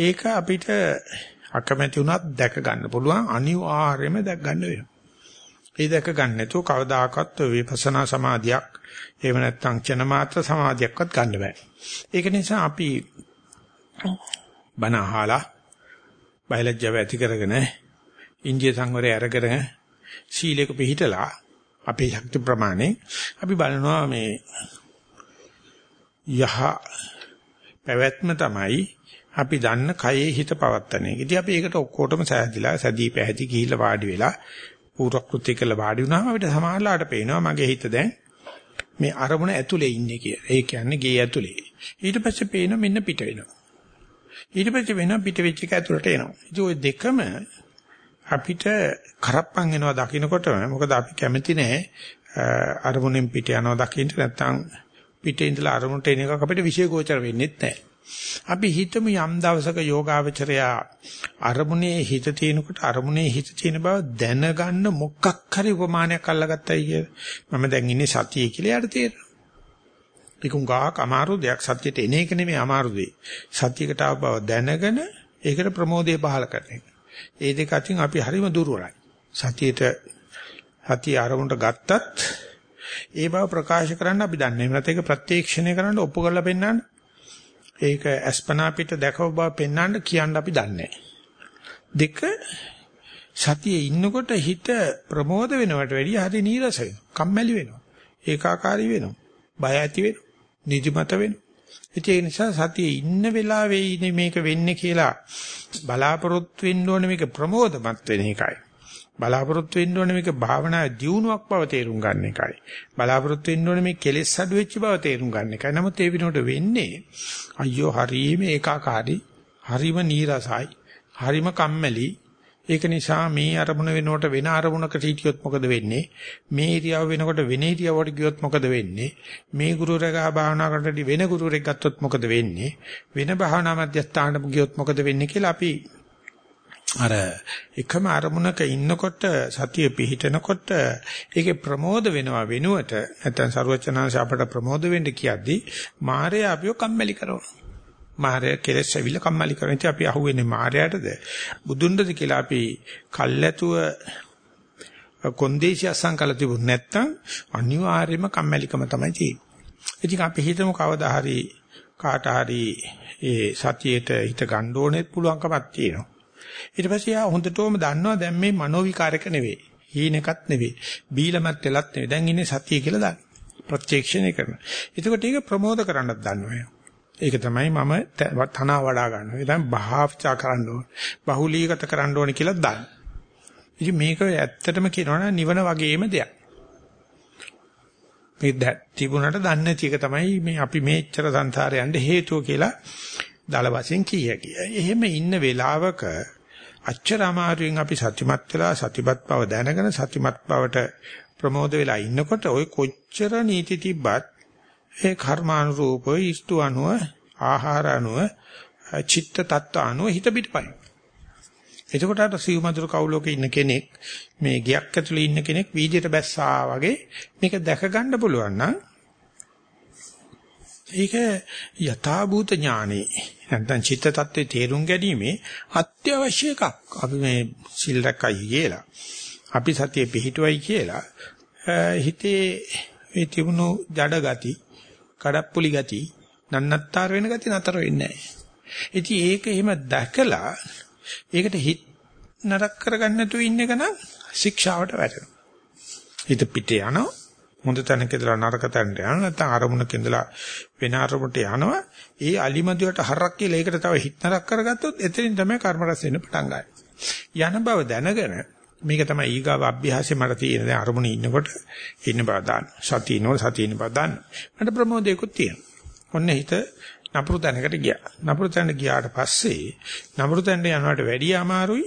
ඒක අපිට අකමැති වුණත් දැක ගන්න පුළුවන් අනිවාර්යයෙන්ම දැක ගන්න වෙනවා. ඒ දැක ගන්න නැතුව කවදාකවත් විපස්සනා සමාධියක් එහෙම නැත්නම් චන මාත්‍ර සමාධියක්වත් ගන්න බෑ. ඒක නිසා අපි බණ අහලා බයලජ්ජාව ඇති කරගෙන ඉන්දිය සංවරය අරගෙන සීලයක පිළිහිටලා අපේ ශක්ති ප්‍රමාණය අපි බලනවා මේ යහ පැවැත්ම තමයි අපි දන්න කයේ හිත පවත්තන එක. ඉතින් අපි ඒකට ඔක්කොටම සෑදිලා සැදී පැහැදි ගිහිල්ලා වාඩි වෙලා පූර්වකෘත්‍ය කළා වාඩි වුණාම අපිට සමාහලාට පේනවා මගේ හිත දැන් මේ අරමුණ ඇතුලේ ඉන්නේ කියලා. ඒ කියන්නේ ගේ ඇතුලේ. ඊට පස්සේ පේනවා මෙන්න පිට වෙනවා. ඊට පස්සේ වෙනවා පිට වෙච්ච එක ඇතුලට එනවා. ඉතින් ওই දෙකම අපිට කරප්පන් එනවා දකින්නකොටම මොකද අපි කැමති නැහැ අරමුණෙන් පිට යනවා දකින්න නැත්නම් පිටේ ඉඳලා අරමුණට එන එක අපිට විශේෂ ගෝචර වෙන්නේ නැහැ. අපි හිතමු යම් දවසක යෝගාවචරයා අරමුණේ හිත තියෙනකොට අරමුණේ හිත තියෙන බව දැනගන්න මොකක් හරි උපමානයක් අල්ලගත්තයි කිය. මම දැන් ඉන්නේ සතියේ කියලා යාට තේරෙනවා. ඒකුංගාක් අමාරු දෙයක් සත්‍යයට එන එක නෙමෙයි අමාරු දෙය. සත්‍යයකට ආව බව දැනගෙන ඒකට ප්‍රමෝදය පහල කරන එක. ඒ දෙක අතින් අපි හරිම දුර්වලයි. සතියේට සතිය ආරමුණට ගත්තත් ඒ බව ප්‍රකාශ කරන්න අපි දන්නේ නැහැ. නැත්නම් ඒක ප්‍රත්‍යක්ෂණය කරන්න ඔප්පු කරලා පෙන්නන්න. ඒක අස්පනා පිට දැකව බව පෙන්වන්න කියන්න අපි දන්නේ දෙක සතියේ ඉන්නකොට හිත ප්‍රමෝද වෙනවට වැඩිය හරි නීරස වෙනවා. කම්මැලි වෙනවා. ඒකාකාරී වෙනවා. බය ඇති වෙනවා. නිදිමත වෙනවා. ඒ නිසා සතියේ ඉන්න වෙලාවේ ඉන්නේ මේක වෙන්නේ කියලා බලාපොරොත්තු වෙන්න ඕනේ මේක ප්‍රමෝදමත් වෙන එකයි. බලාපොරොත්තු වෙන්න ඕනේ මේක භාවනා දියුණුවක් බව තේරුම් ගන්න එකයි. බලාපොරොත්තු වෙන්න ඕනේ මේ කෙලෙස් අඩු වෙච්ච බව තේරුම් ගන්න එකයි. නමුත් ඒ විනෝඩ වෙන්නේ අයියෝ හරීම ඒකාකාරී, හරීම නීරසයි, හරීම කම්මැලි. ඒක නිසා මේ අරමුණ වෙනකොට වෙන අරමුණකට හිටියොත් මොකද වෙන්නේ? මේ ඉරියව් වෙනකොට වෙන ඉරියව්වට ගියොත් මොකද වෙන්නේ? මේ ගුරුවරයා භාවනා කරනකොට වෙන ගුරුවරෙක් ගත්තොත් මොකද වෙන්නේ? වෙන භාවනා මධ්‍යස්ථානට ගියොත් මොකද වෙන්නේ කියලා අපි අර එකම අරමුණක ඉන්නකොට සතිය පිහිටනකොට ඒකේ ප්‍රමෝද වෙනවා වෙනුවට නැත්නම් ਸਰවචනාංශ අපට ප්‍රමෝද වෙන්න කියද්දී මායя අපිව කම්මැලි කරනවා. මායя කෙලස් ඇවිල්ලා කම්මැලි කරන ඉතින් අපි අහුවෙන්නේ මායයටද බුදුන්ටද කියලා අපි කල්ැතුව කොන්දේසි අසංකල තිබුණ නැත්නම් අනිවාර්යයෙන්ම කම්මැලිකම තමයි තියෙන්නේ. ඉතින් අපි හිතමු කවදා හරි කාට හරි ඒ සතියේට හිත ගන්න ඕනෙත් පුළුවන්කමක් තියෙනවා. ඊට පස්සේ යා හොඳටම දන්නවා දැන් මේ මනෝ විකාරක නෙවෙයි. හීනකත් නෙවෙයි. බීලමත් වෙලත් නෙවෙයි. දැන් ඉන්නේ සතිය කියලා දන්න. ප්‍රත්‍යක්ෂණය කරන. එතකොට ඒක ප්‍රමෝද කරන්නත් දන්නවා. ඒක තමයි මම තනවා වඩා ගන්නවා. දැන් භාවිතා කරන්න ඕන. බහුලීගත කරන්න ඕන කියලා දන්න. ඉතින් මේක ඇත්තටම කියනවනම් නිවන වගේම දෙයක්. මේ තිබුණාට දන්නේ නැති එක තමයි මේ අපි මේච්චර සංසාරේ යන්න හේතුව කියලා දල වශයෙන් කිය හැකියි. එහෙම ඉන්න වෙලාවක අච්චර අමාරුවෙන් අපි සත්‍යමත් වෙලා සතිපත් බව දැනගෙන සත්‍යමත් බවට ප්‍රමෝද වෙලා ඉන්නකොට ওই කොච්චර නීති තිබ්බත් ඒ කර්මානුරූපව ඉෂ්ටු අනුව ආහාර අනුව චිත්ත tattwa අනුව හිත පිටපයි. එතකොට අර සිව්මදුර කවුලෝක ඉන්න කෙනෙක් මේ ගියක් ඇතුලේ ඉන්න කෙනෙක් වීදියට බැස්සා වගේ මේක දැක ගන්න පුළුවන් නම් ඒක යථාභූත ඥානෙ නැත්නම් චිත්ත tattve තේරුම් ගැනීමේ අත්‍යවශ්‍ය එකක්. අපි මේ සිල් රැකයි කියලා. අපි සතිය පිහිටුවයි කියලා හිතේ මේ තිබුණු ජඩ ගති, කඩප්පුලි ගති, නන්නත්තර වෙන ගති නතර වෙන්නේ නැහැ. ඉතින් ඒක එහෙම දැකලා ඒකට හිත නරක කරගන්න නැතුව ඉන්න එක නම් ශික්ෂාවට වැටෙනවා. හිත පිටේ යනවා හොඳ තැනක ඉඳලා නරක තැනට යනවා නැත්නම් අරමුණක ඉඳලා වෙන අරමුණට යනවා ඒ අලිමදියට හරක් කියලා ඒකට තව හිත නරක කරගත්තොත් එතනින් තමයි කර්ම රැස් වෙන්න පටන් ගන්න. යන බව දැනගෙන මේක තමයි ඊගාව අභ්‍යාසය මට තියෙන දැන් අරමුණේ ඉන්නකොට ඉන්න බව දාන්න. සතිය නෝ සතිය ඉන්න බව දාන්න. මට ප්‍රමෝදයකුත් තියෙනවා. ඔන්න හිත නපුරු තැනකට ගියා. නපුරු තැනට ගියාට පස්සේ නපුරු තැනට යනවට වැඩිය අමාරුයි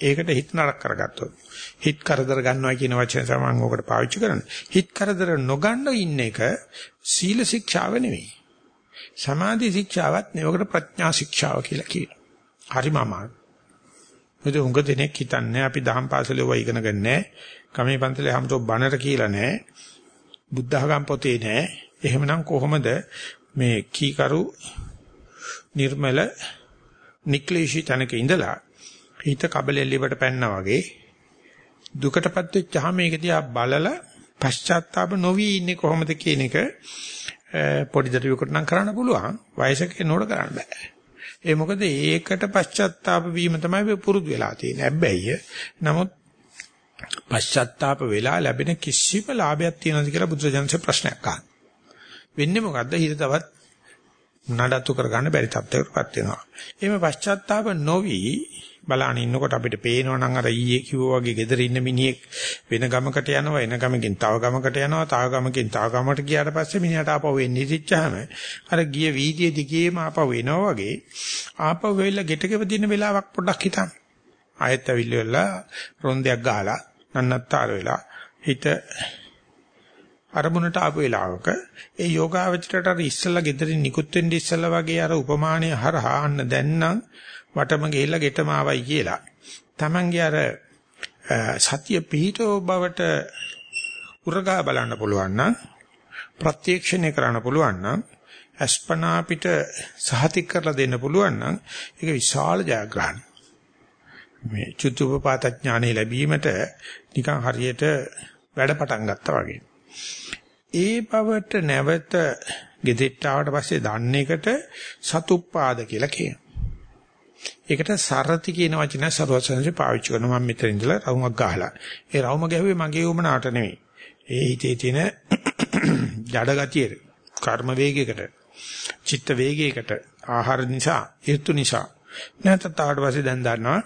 ඒකට හිත නරක කරගත්තොත්. හිත කරදර ගන්නවා කියන වචන තමයි මම ඔකට පාවිච්චි කරන්නේ. හිත කරදර නොගන්න ඉන්න එක සීල ශික්ෂාව නෙවෙයි. සමාධි ශික්ෂාවක් නෙවෙයි. ඔකට ප්‍රඥා ශික්ෂාව කියලා කියනවා. හරිම අමාරු. මොකද උඟ දෙනෙක් හිතන්නේ අපි දහම් පාසලේ වයි ඉගෙන ගන්නෑ. කමේ පන්සලේ හැමතෝ බණට කියලා නෑ. බුද්ධඝම් පොතේ නෑ. එහෙමනම් කොහොමද මේ කීකරු නිර්මල නික්ලේශී තැනක ඉඳලා හිත කබලෙල්ලිවට පැන්නා වගේ දුකටපත් වෙච්චාම මේක දිහා බලලා පශ්චාත්තාප නොවි ඉන්නේ කොහොමද කියන එක පොඩි දරුවෙකුට නම් කරන්න පුළුවන් වයසක කෙනෙකුට කරන්න බෑ. ඒ මොකද ඒකට පශ්චාත්තාප වීම තමයි පුරුදු වෙලා තියෙන්නේ. හැබැයි නමුත් පශ්චාත්තාප වෙලා ලැබෙන කිසිම ලාභයක් තියෙනවද කියලා බුදුරජාණන්සේ ප්‍රශ්නයක් අහනවා. වෙන්නේ මොකද්ද? හිත තවත් නඩත්තු කරගන්න බැරි තත්ත්වයකටපත් වෙනවා. එහෙම පශ්චාත්තාප නොවි බලාන ඉන්නකොට අපිට පේනවා නම් අර ඊයේ කිව්වා වගේ ගෙදර ඉන්න මිනිහෙක් වෙන ගමකට යනවා එන ගමකින් තව ගමකට යනවා තව ගමකින් තව ගමකට ගියාට පස්සේ මිනිහට ආපහු එන්නේ ඉතිච්චාම අර ගිය වීදියේ දිගේම ආපහු එනවා වගේ ආපහු වෙලා ගෙටකෙව දින වෙලාවක් පොඩ්ඩක් හිතන්න. ආයෙත් ඇවිල්ලා රොන්දයක් ගහලා නන්නත්තර වෙලා හිත අරමුණට ආපු වෙලාවක ඒ යෝගාවචරයට අර ඉස්සලා ගෙදරින් නිකුත් වෙන්න ඉස්සලා වගේ අර උපමානය හරහා අන්න දැන් නම් වටම ගිහිල්ලා ගෙටම ආවයි කියලා. Tamange අර සතිය පිහිටව බවට උරගා බලන්න පුළුවන් නම් ප්‍රත්‍යක්ෂණය කරන්න පුළුවන් නම් අස්පනා පිට සහතික කරලා දෙන්න පුළුවන් නම් ඒක විශාල ජයග්‍රහණයක්. මේ චුතුපපාත ඥානෙ ලැබීමට නිකන් හරියට වැඩ පටන් ගත්තා වගේ. ඒ බවට නැවත ගෙදෙට්ට ආවට පස්සේ දන්න එකට සතුප්පාද කියලා කියනවා. ඒකට සරති කියන වචනය සරුවසන්සේ පාවිච්චි කරනවා මම මෙතන ඉඳලා රවුමක් ගහලා. ඒ රවුම ගැහුවේ මගේ උමනාට නෙවෙයි. ඒ හිතේ තියෙන (clears throat) ජඩ ගතියට, කර්ම වේගයකට, චිත්ත වේගයකට, ආහාර නිසා, ඍතු නිසා. නැත්නම් තාවට පස්සේ දැන් දන්නවා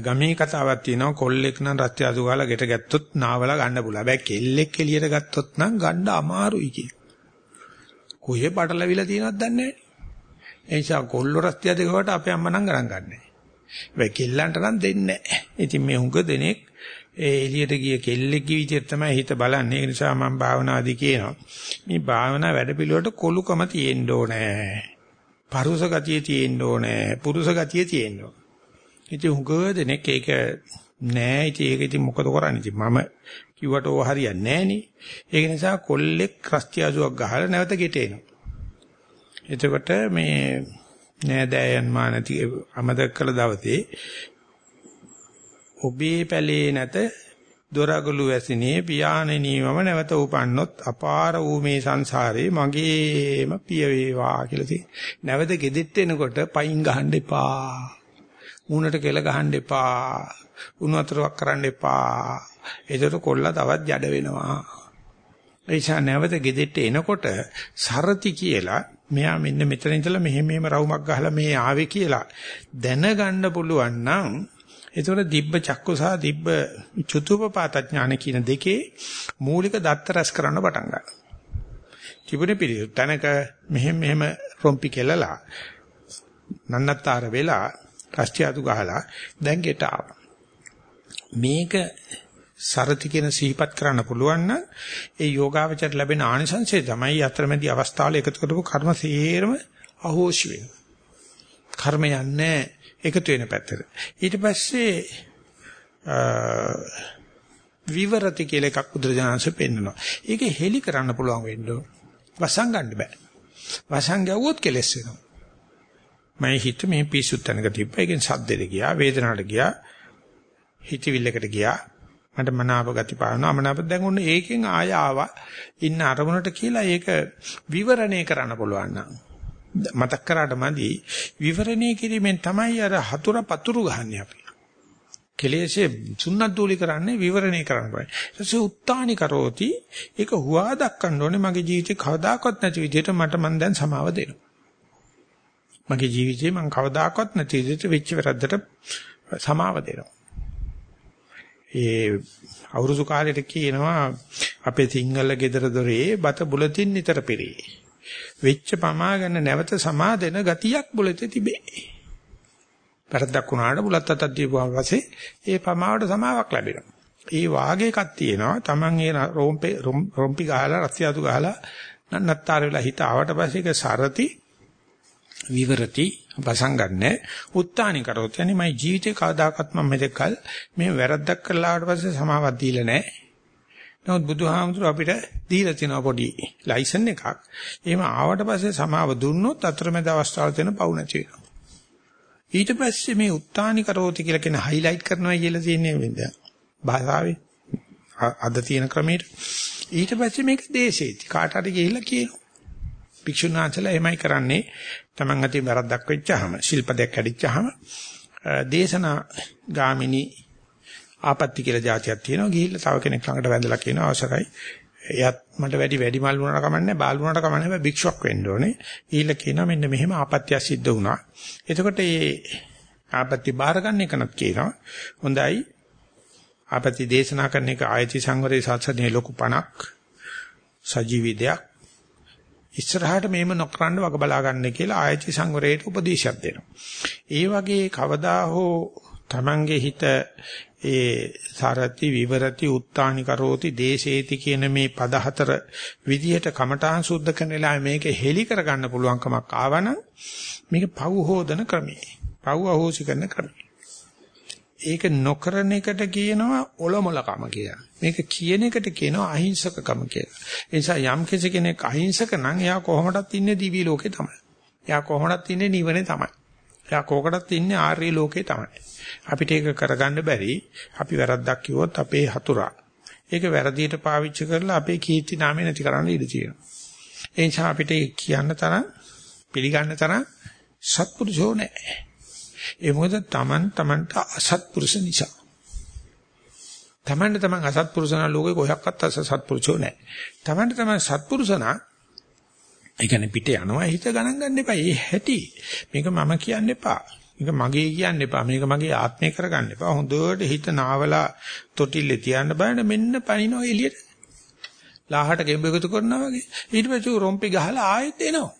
ගමේ කතාවක් තියෙනවා කොල්ලෙක් නම් රත්ය අසු ගාලා ගෙට ගැත්තොත් නාවලා ගන්න පුළුවන්. හැබැයි කෙල්ලෙක් එළියට ගත්තොත් නම් ගන්න අමාරුයි කිය. කොහේ බඩලවිලා තියෙනවද දන්නේ නැහැ. ඒ නිසා කොල්ල රත්ය දෙකවට අපේ අම්මා නම් ගණන් ගන්නෑ. හැබැයි කෙල්ලන්ට නම් දෙන්නේ නැහැ. ඉතින් මේ හුඟ දෙනෙක් ඒ එළියට ගිය කෙල්ලෙක්ගේ විදිහට තමයි හිත බලන්නේ. ඒ නිසා මම භාවනාදී කියනවා. මේ භාවනා වැඩපිළිවෙලට කොලුකම තියෙන්න ඕනේ. පරුස ගතිය තියෙන්න ඕනේ. පුරුෂ ගතිය තියෙන්න ඕනේ. ඉතින් හුඟ දෙනෙක් ඒක නෑ ඉතින් ඒක ඉතින් මොකද කරන්නේ ඉතින් මම කිව්වට ඕව හරියන්නේ නෑනේ ඒක නිසා කොල්ලෙක් ක්‍රස්තියාසුවක් ගහලා නැවත ගෙට එනවා එතකොට මේ නෑදෑයන් මා නැති අමතක කළ දවසේ ඔබේ පැලේ නැත දොරගලු වැසිනේ පියාණෙනි මම නැවත උපන්නොත් අපාර වූ මේ සංසාරේ මගේම පිය වේවා කියලා තියෙන. නැවත ගෙදෙට්ට එනකොට පයින් ගහන්න එපා. මූණට කෙල ගහන්න එපා. උණු වතුරක් කරන්න එපා. ඒතර කොල්ලා තවත් ජඩ වෙනවා. එයිසා නැවත ගෙදෙට්ට එනකොට සරති කියලා මෙයා මෙන්න මෙතන ඉඳලා මෙහෙම මෙහෙම රවුමක් ගහලා මේ ආවේ කියලා දැනගන්න පුළුවන් නම් ඒතකොට දිබ්බ චක්කු සහ දිබ්බ චුතුපපාත ඥාන කියන දෙකේ මූලික දත්ත රැස් කරන්න පටන් ගන්නවා. තිබුණේ පිළිවෙල තැනක මෙහෙම මෙහෙම රොම්පි කෙලලා නන්නත්තර වෙලා රස්තියාදු ගහලා දැන් ගෙට ආවා. මේක සරති කියන සිහිපත් කරන්න පුළුවන් නම් ඒ යෝගාවචර ලැබෙන ආනිසංසය තමයි අතරමැදි අවස්ථාවල එකතු කරපු කර්ම සේරම අහෝෂි වෙනවා. කර්ම යන්නේ එකතු වෙන පැත්තට. ඊට පස්සේ විවරති කියලා එකක් බුදුරජාණන්සේ පෙන්නනවා. ඒක හෙලි කරන්න පුළුවන් වෙන්න ඕන. වසන් ගන්න බෑ. වසන් ගැව්වොත් කෙලස් වෙනවා. මම හිත මේ පිස්සුත් තැනක තිබ්බා. ඒකෙන් සද්දෙට ගියා, වේදනාවට ගියා, හිතවිල්ලකට ගියා. මට මනාප ගති පානවා. මනාප දැන් ඔන්න ඒකෙන් ආය ආවා. ඉන්න අරමුණට කියලා ඒක විවරණය කරන්න පුළුවන් නම්. මතක් කරාට මදි විවරණය කිරීමෙන් තමයි අර හතුර පතුරු ගහන්නේ අපි. කෙලෙසේ සුන්නත් දූලි කරන්නේ විවරණය කරන්න බෑ. ඊටසේ උත්තානි කරෝති ඒක හුවා දක්වන්න ඕනේ මගේ ජීවිතේ කවදාකවත් නැති විදිහට මට මන් දැන් සමාව දෙනවා. මගේ ජීවිතේ මම කවදාකවත් නැති විදිහට වෙච්ච වැරද්දට සමාව දෙනවා. ඒ අවුරුදු කාලෙට කියනවා අපේ සිංහල ගෙදර දොරේ බත බුලතින් නිතර පෙරේ. වෙච්ච පමා ගන්න නැවත සමා දෙන ගතියක් බුලතේ තිබේ. වැරද්දක් වුණාට බුලත් අතක් දීපුවා පස්සේ ඒ පමාවට සමාවක් ලැබෙනවා. ඒ වාගේ එකක් තියෙනවා. Taman ඒ රොම්පේ රොම්පි ගහලා රස්තියාතු ගහලා නන්නත්තර වෙලා හිත ආවට පස්සේ ඒක සරති විවරති වසංගන්නේ උත්තානි කරොත් යන්නේ මගේ ජීවිතේ කවදාකවත් මම මෙතකල් මේ වැරද්දක් කරලා ආවට පස්සේ සමාවක් දීලා නැහැ. නමුත් බුදුහාමුදුර අපිට දීලා තියෙන පොඩි ලයිසන් එකක්. එහෙම ආවට පස්සේ සමාව දුන්නොත් අතරමැද අවස්ථාවල තියෙන පවු නැති වෙනවා. ඊට පස්සේ මේ උත්තානි කරෝති කියලා කියන හයිලයිට් කරනවා කියලා තියෙන්නේ වෙනද? භාෂාවේ අද තියෙන ක්‍රමයට. ඊට පස්සේ මේක දේශේති. කාට හරි ගිහිල්ලා කියනවා. භික්ෂුන් වහන්සේලා එහෙමයි කරන්නේ. Taman අතින් වැරද්දක් වෙච්චාම, ශිල්පදයක් කැඩිච්චාම දේශනා ගාමිනී ආපත්‍ති කියලා જાතියක් තියෙනවා. ගිහිල්ලා තව කෙනෙක් ළඟට වැඳලා කියනවා අවසරයි. එයත් මට වැඩි වැඩි මල් වුණාට කමන්නේ බාල් වුණාට කමන්නේ හැබැයි භික්ෂුවක් වෙන්න ඕනේ. ඊළ කියනවා මෙන්න මෙහෙම ආපත්‍යක් සිද්ධ වුණා. එතකොට මේ ආපත්‍ති බාර ගන්න එකනත් කියනවා. හොඳයි. ආපත්‍ති දේශනා කරන එක ආයති සංවරේ සාසනයේ ලොකු පණක් සජීවී දෙයක්. ඉස්සරහට මේම නොකරන්න වග බලා ගන්න කියලා ආයති සංවරයට උපදේශයක් දෙනවා. ඒ වගේ කවදා හෝ Tamange හිත ඒ සාරති විවරති උත්තානි කරෝති දේශේති කියන මේ පද හතර විදිහට කමඨාන් සුද්ධ කරන වෙලාවේ මේක හෙලි කරගන්න පුළුවන්කමක් ආවනම් මේක පව් හෝදන ක්‍රමය. පව් අහෝසි කරන ක්‍රමය. ඒක නොකරන එකට කියනවා ඔලොමලකම කියලා. මේක කියන එකට කියනවා අහිංසකකම කියලා. ඒ නිසා යම් කෙනෙක් අහිංසක නම් එයා කොහොමදත් ඉන්නේ දිවි ලෝකේ තමයි. එයා කොහොමදත් ඉන්නේ නිවනේ තමයි. එයා කෝකටත් ඉන්නේ ආර්ය ලෝකේ තමයි. අපිට ඒක කරගන්න බැරි. අපි වැරද්දක් කිව්වොත් අපේ හතුරා. ඒක වැරදියට පාවිච්චි කරලා අපේ කීර්ති නාමය නැති කරන්න ඉඩ තියෙනවා. ඒ නිසා අපිට කියන්න තරම් පිළිගන්න තරම් සත්පුරුෂෝ නැහැ. ඒ මොකද Taman Tamanට අසත්පුරුෂ නිසා. Tamanට Taman අසත්පුරුෂනා ලෝකේ කොහොක්වත් අසත්පුරුෂෝ නැහැ. Tamanට Taman සත්පුරුෂනා ඒ කියන්නේ පිට යනවා හිත ගණන් ගන්න එපා. ඒ හැටි. මේක මම කියන්න එපා. මේක මගේ කියන්න එපා. මේක මගේ ආත්මය කරගන්න එපා. හොඳට හිත නාවලා තොටිල්ලේ තියන්න බලන්න මෙන්න පනිනවා එළියට. ලාහට ගෙම්බ එකතු කරනවා වගේ. ඊට පස්සේ රොම්පි ගහලා ආයෙත් එනවා.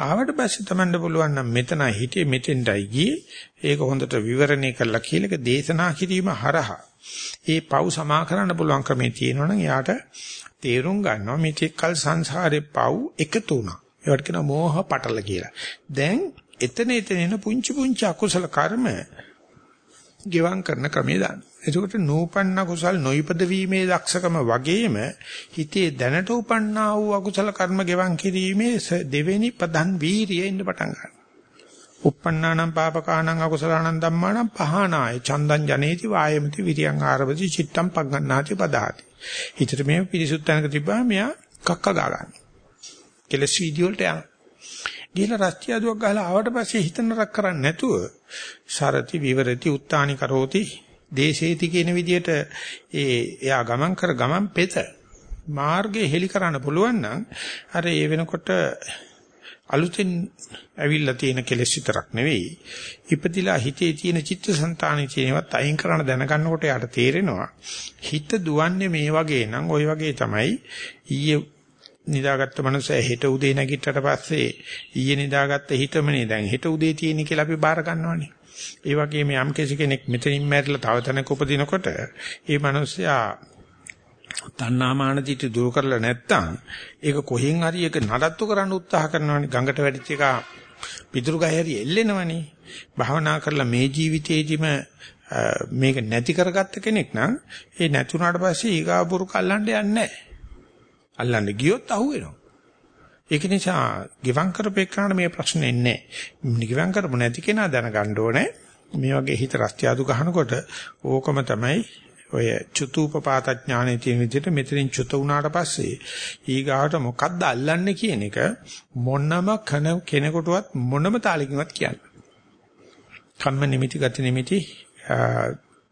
ආවට පස්සේ තමන්ට පුළුවන් නම් මෙතන හිටියේ මෙතෙන්ටයි ගියේ. ඒක හොඳට විවරණය කරලා කියලා ඒක දේශනා කිරීම හරහා. ඒ පව් සමා කරන්න පුළුවන් ක්‍රමේ තියෙනවනම් එයාට තේරුම් ගන්නවා මේ කල් සංසාරේ පව් එකතු වුණා. ඒවට කියනවා මෝහ පටල කියලා. දැන් එතන එතන එන පුංචි පුංචි අකුසල කර්ම ගෙවම් කරන ක්‍රමය දාන්න. එතකොට නූපන්න කුසල් නොයිපද වීමේ දක්ෂකම වගේම හිතේ දැනට උපන්නා වූ අකුසල කර්ම ගෙවන් කිරීමේ දෙවෙනි පදන් වීරිය ඉන්න පටන් ගන්නවා. uppannānaṁ pāpakānaṁ akusalaṇaṁ dhammānaṁ pahānāya චන්දං ජනේති වායමති විරියං ආරවති චිත්තං පග්ගණ්ණාති පදාති. හිතට මේ පිරිසුත්තනක තිබ්බා මෙයා කක්ක ගා ගන්න. කෙලස් වීඩියෝ වලට යනවා. ගිහලා රස්තියාදුවක් ගහලා ආවට පස්සේ හිත නරක කරන්නේ නැතුව සරති විවරති උත්තානි කරෝති දේශේති කියන විදිහට ඒ එයා ගමන් කර ගමන් පෙත මාර්ගය හෙලි කරන්න පුළුවන් නම් අර ඒ වෙනකොට අලුතෙන් ඇවිල්ලා තියෙන කෙලෙස් විතරක් නෙවෙයි ඉපදිලා හිතේ තියෙන චිත්තසංතානෙ තියෙනවත් අයින් කරන්න දැනගන්නකොට යාට තේරෙනවා හිත දුවන්නේ මේ වගේ නම් ওই වගේ තමයි. ඊයේ නිදාගත්ත මනුස්සයා හෙට උදේ නැගිට්ටට පස්සේ ඊයේ නිදාගත්ත හිතමනේ දැන් හෙට උදේ තියෙන කියලා අපි බාර ගන්නවනේ. ඒ වගේම යම් කෙනෙක් මෙතනින් මැරිලා තව තැනක උපදිනකොට ඒ මනුස්සයා තණ්හාමාන දිටි දුරු කරලා නැත්තම් ඒක කොහෙන් හරි එක නඩත්තු කරන්න උත්සාහ කරනවනේ ගඟට වැටිච්ච එක පිටුරු ගහරි එල්ලෙනවනේ භාවනා කරලා මේ ජීවිතේදිම මේක නැති කරගත්ත කෙනෙක් නම් ඒ නැතුණාට පස්සේ ඊගාපුරු කල්ලන්න යන්නේ නැහැ. අල්ලන්න ගියොත් අහුවෙනවා. ඒක නිසා ගිවං කරපේකරන මේ ප්‍රශ්නේ එන්නේ නැහැ. ගිවං කරපො නැති කෙනා දැනගන්න ඕනේ. මේ වගේ හිත රස්තියාදු ගන්නකොට ඕකම තමයි ඔය චුතූපපාත ඥානෙ තියෙන විදිහට මෙතනින් චුත වුණාට පස්සේ ඊගාවට මොකද්ද අල්ලන්නේ කියන එක මොනම කන කෙනෙකුටවත් මොනම තාලකින්වත් කියන්න. කම්ම නිමිති ගති නිමිති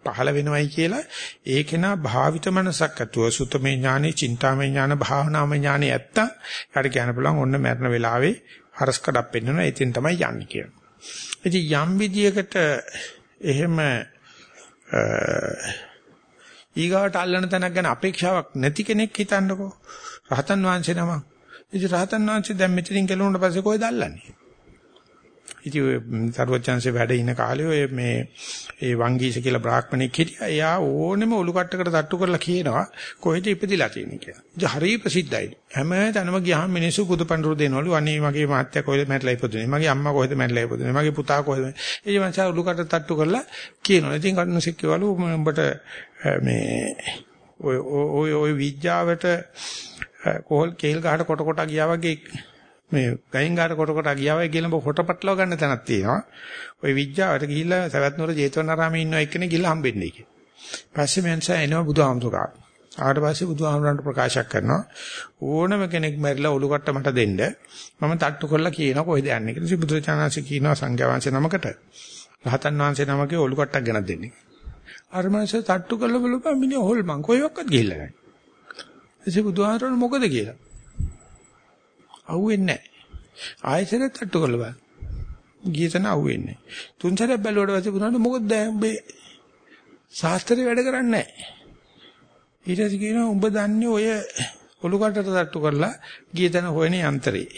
පහළ වෙනවයි කියලා ඒකේනා භාවිත මනසක් ඇතුව සුතමේ ඥානෙ, චින්තාමේ ඥාන, භාවනාමේ ඥානෙ ඇත්ත. ඊට කියන්න පුළුවන් ඔන්න මරණ වෙලාවේ හරස් කඩක් පෙන්වනවා. එතෙන් තමයි යන්නේ කියලා. ඉතින් යම් විදියකට එහෙම ඊගාවට අල්ලන තැනක් ගැන අපේක්ෂාවක් නැති කෙනෙක් හිතන්නකෝ. රහතන් වහන්සේ නම. ඉතින් රහතන් වහන්සේ දැන් මෙතනින් කෙලුණාට පස්සේ කොහෙද අල්ලන්නේ? ඉතින් ඔය සරුවචාන්සේ වැඩ ඉන කාලේ ඔය මේ ඒ වංගීස කියලා බ්‍රාහ්මණෙක් හිටියා. එයා ඕනෙම ඔලු කට්ටකට තට්ටු කරලා කියනවා කොහෙද ඉපදිලා තියෙන්නේ කියලා. ඉතින් හරිය ප්‍රසිද්ධයි. හැම තැනම ගියාම මිනිස්සු පුදු පඬුරු දෙනවලු. අනේ මගේ මාත්‍යා කොහෙද මැරලා ඉපදුනේ? මගේ අම්මා කොහෙද මැරලා ඉපදුනේ? මගේ පුතා කොහෙද? ඒ මංසා ඔලු කට්ට තට්ටු කරලා කියනවා. ඉතින් කන්නසෙක් කිව්වලු උඹට මේ ඔය ඔය ඔය විද්‍යාවට කොහොල් කේල් ගහට කොට කොට ගියා වගේ මේ ගයින් ගාට කොට කොට ගියාවයි කියලා ඔබ හොටපටලව ගන්න තැනක් තියෙනවා. ওই විඥාවට ගිහිල්ලා සවැත්නුවර ජේතවනාරාමේ ඉන්න එක්කෙනෙක් ගිහිල්ලා හම්බෙන්නේ කියලා. පස්සේ මෙන්සා එනවා බුදුහාමුදුරුවෝ. ආවට පස්සේ බුදුහාමුදුරන්ට ප්‍රකාශ කරනවා ඕනම කෙනෙක් මැරිලා ඔලු කට්ට මට දෙන්න. මම තට්ටු කරලා කියනවා කොහෙද යන්නේ කියලා. ඉතින් බුදුචානන්සේ කියනවා සංඝයා වහන්සේ නමකට. රහතන් වහන්සේ නමකේ ඔලු කට්ටක් ගෙනත් දෙන්නේ. අර මනසේ තට්ටු කරලා බලපන් මිනිහ හොල්මන් කොහෙවත් ගිහිල්ලා නැහැ. ඉතින් බුදුහාමුදුරන් මොකද කියලා අහුවෙන්නේ නැහැ. ආයෙසරත් තට්ටු කරලා බලන්න. ගියතන අහුවෙන්නේ නැහැ. තුන් සැරයක් බැලුවට පස්සේ පුතාට මොකද දැන් උඹේ ශාස්ත්‍රය වැඩ කරන්නේ නැහැ. ඊට පස්සේ කියනවා උඹ දන්නේ ඔය ඔලු කටට තට්ටු කරලා ගියතන හොයන යන්ත්‍රේ.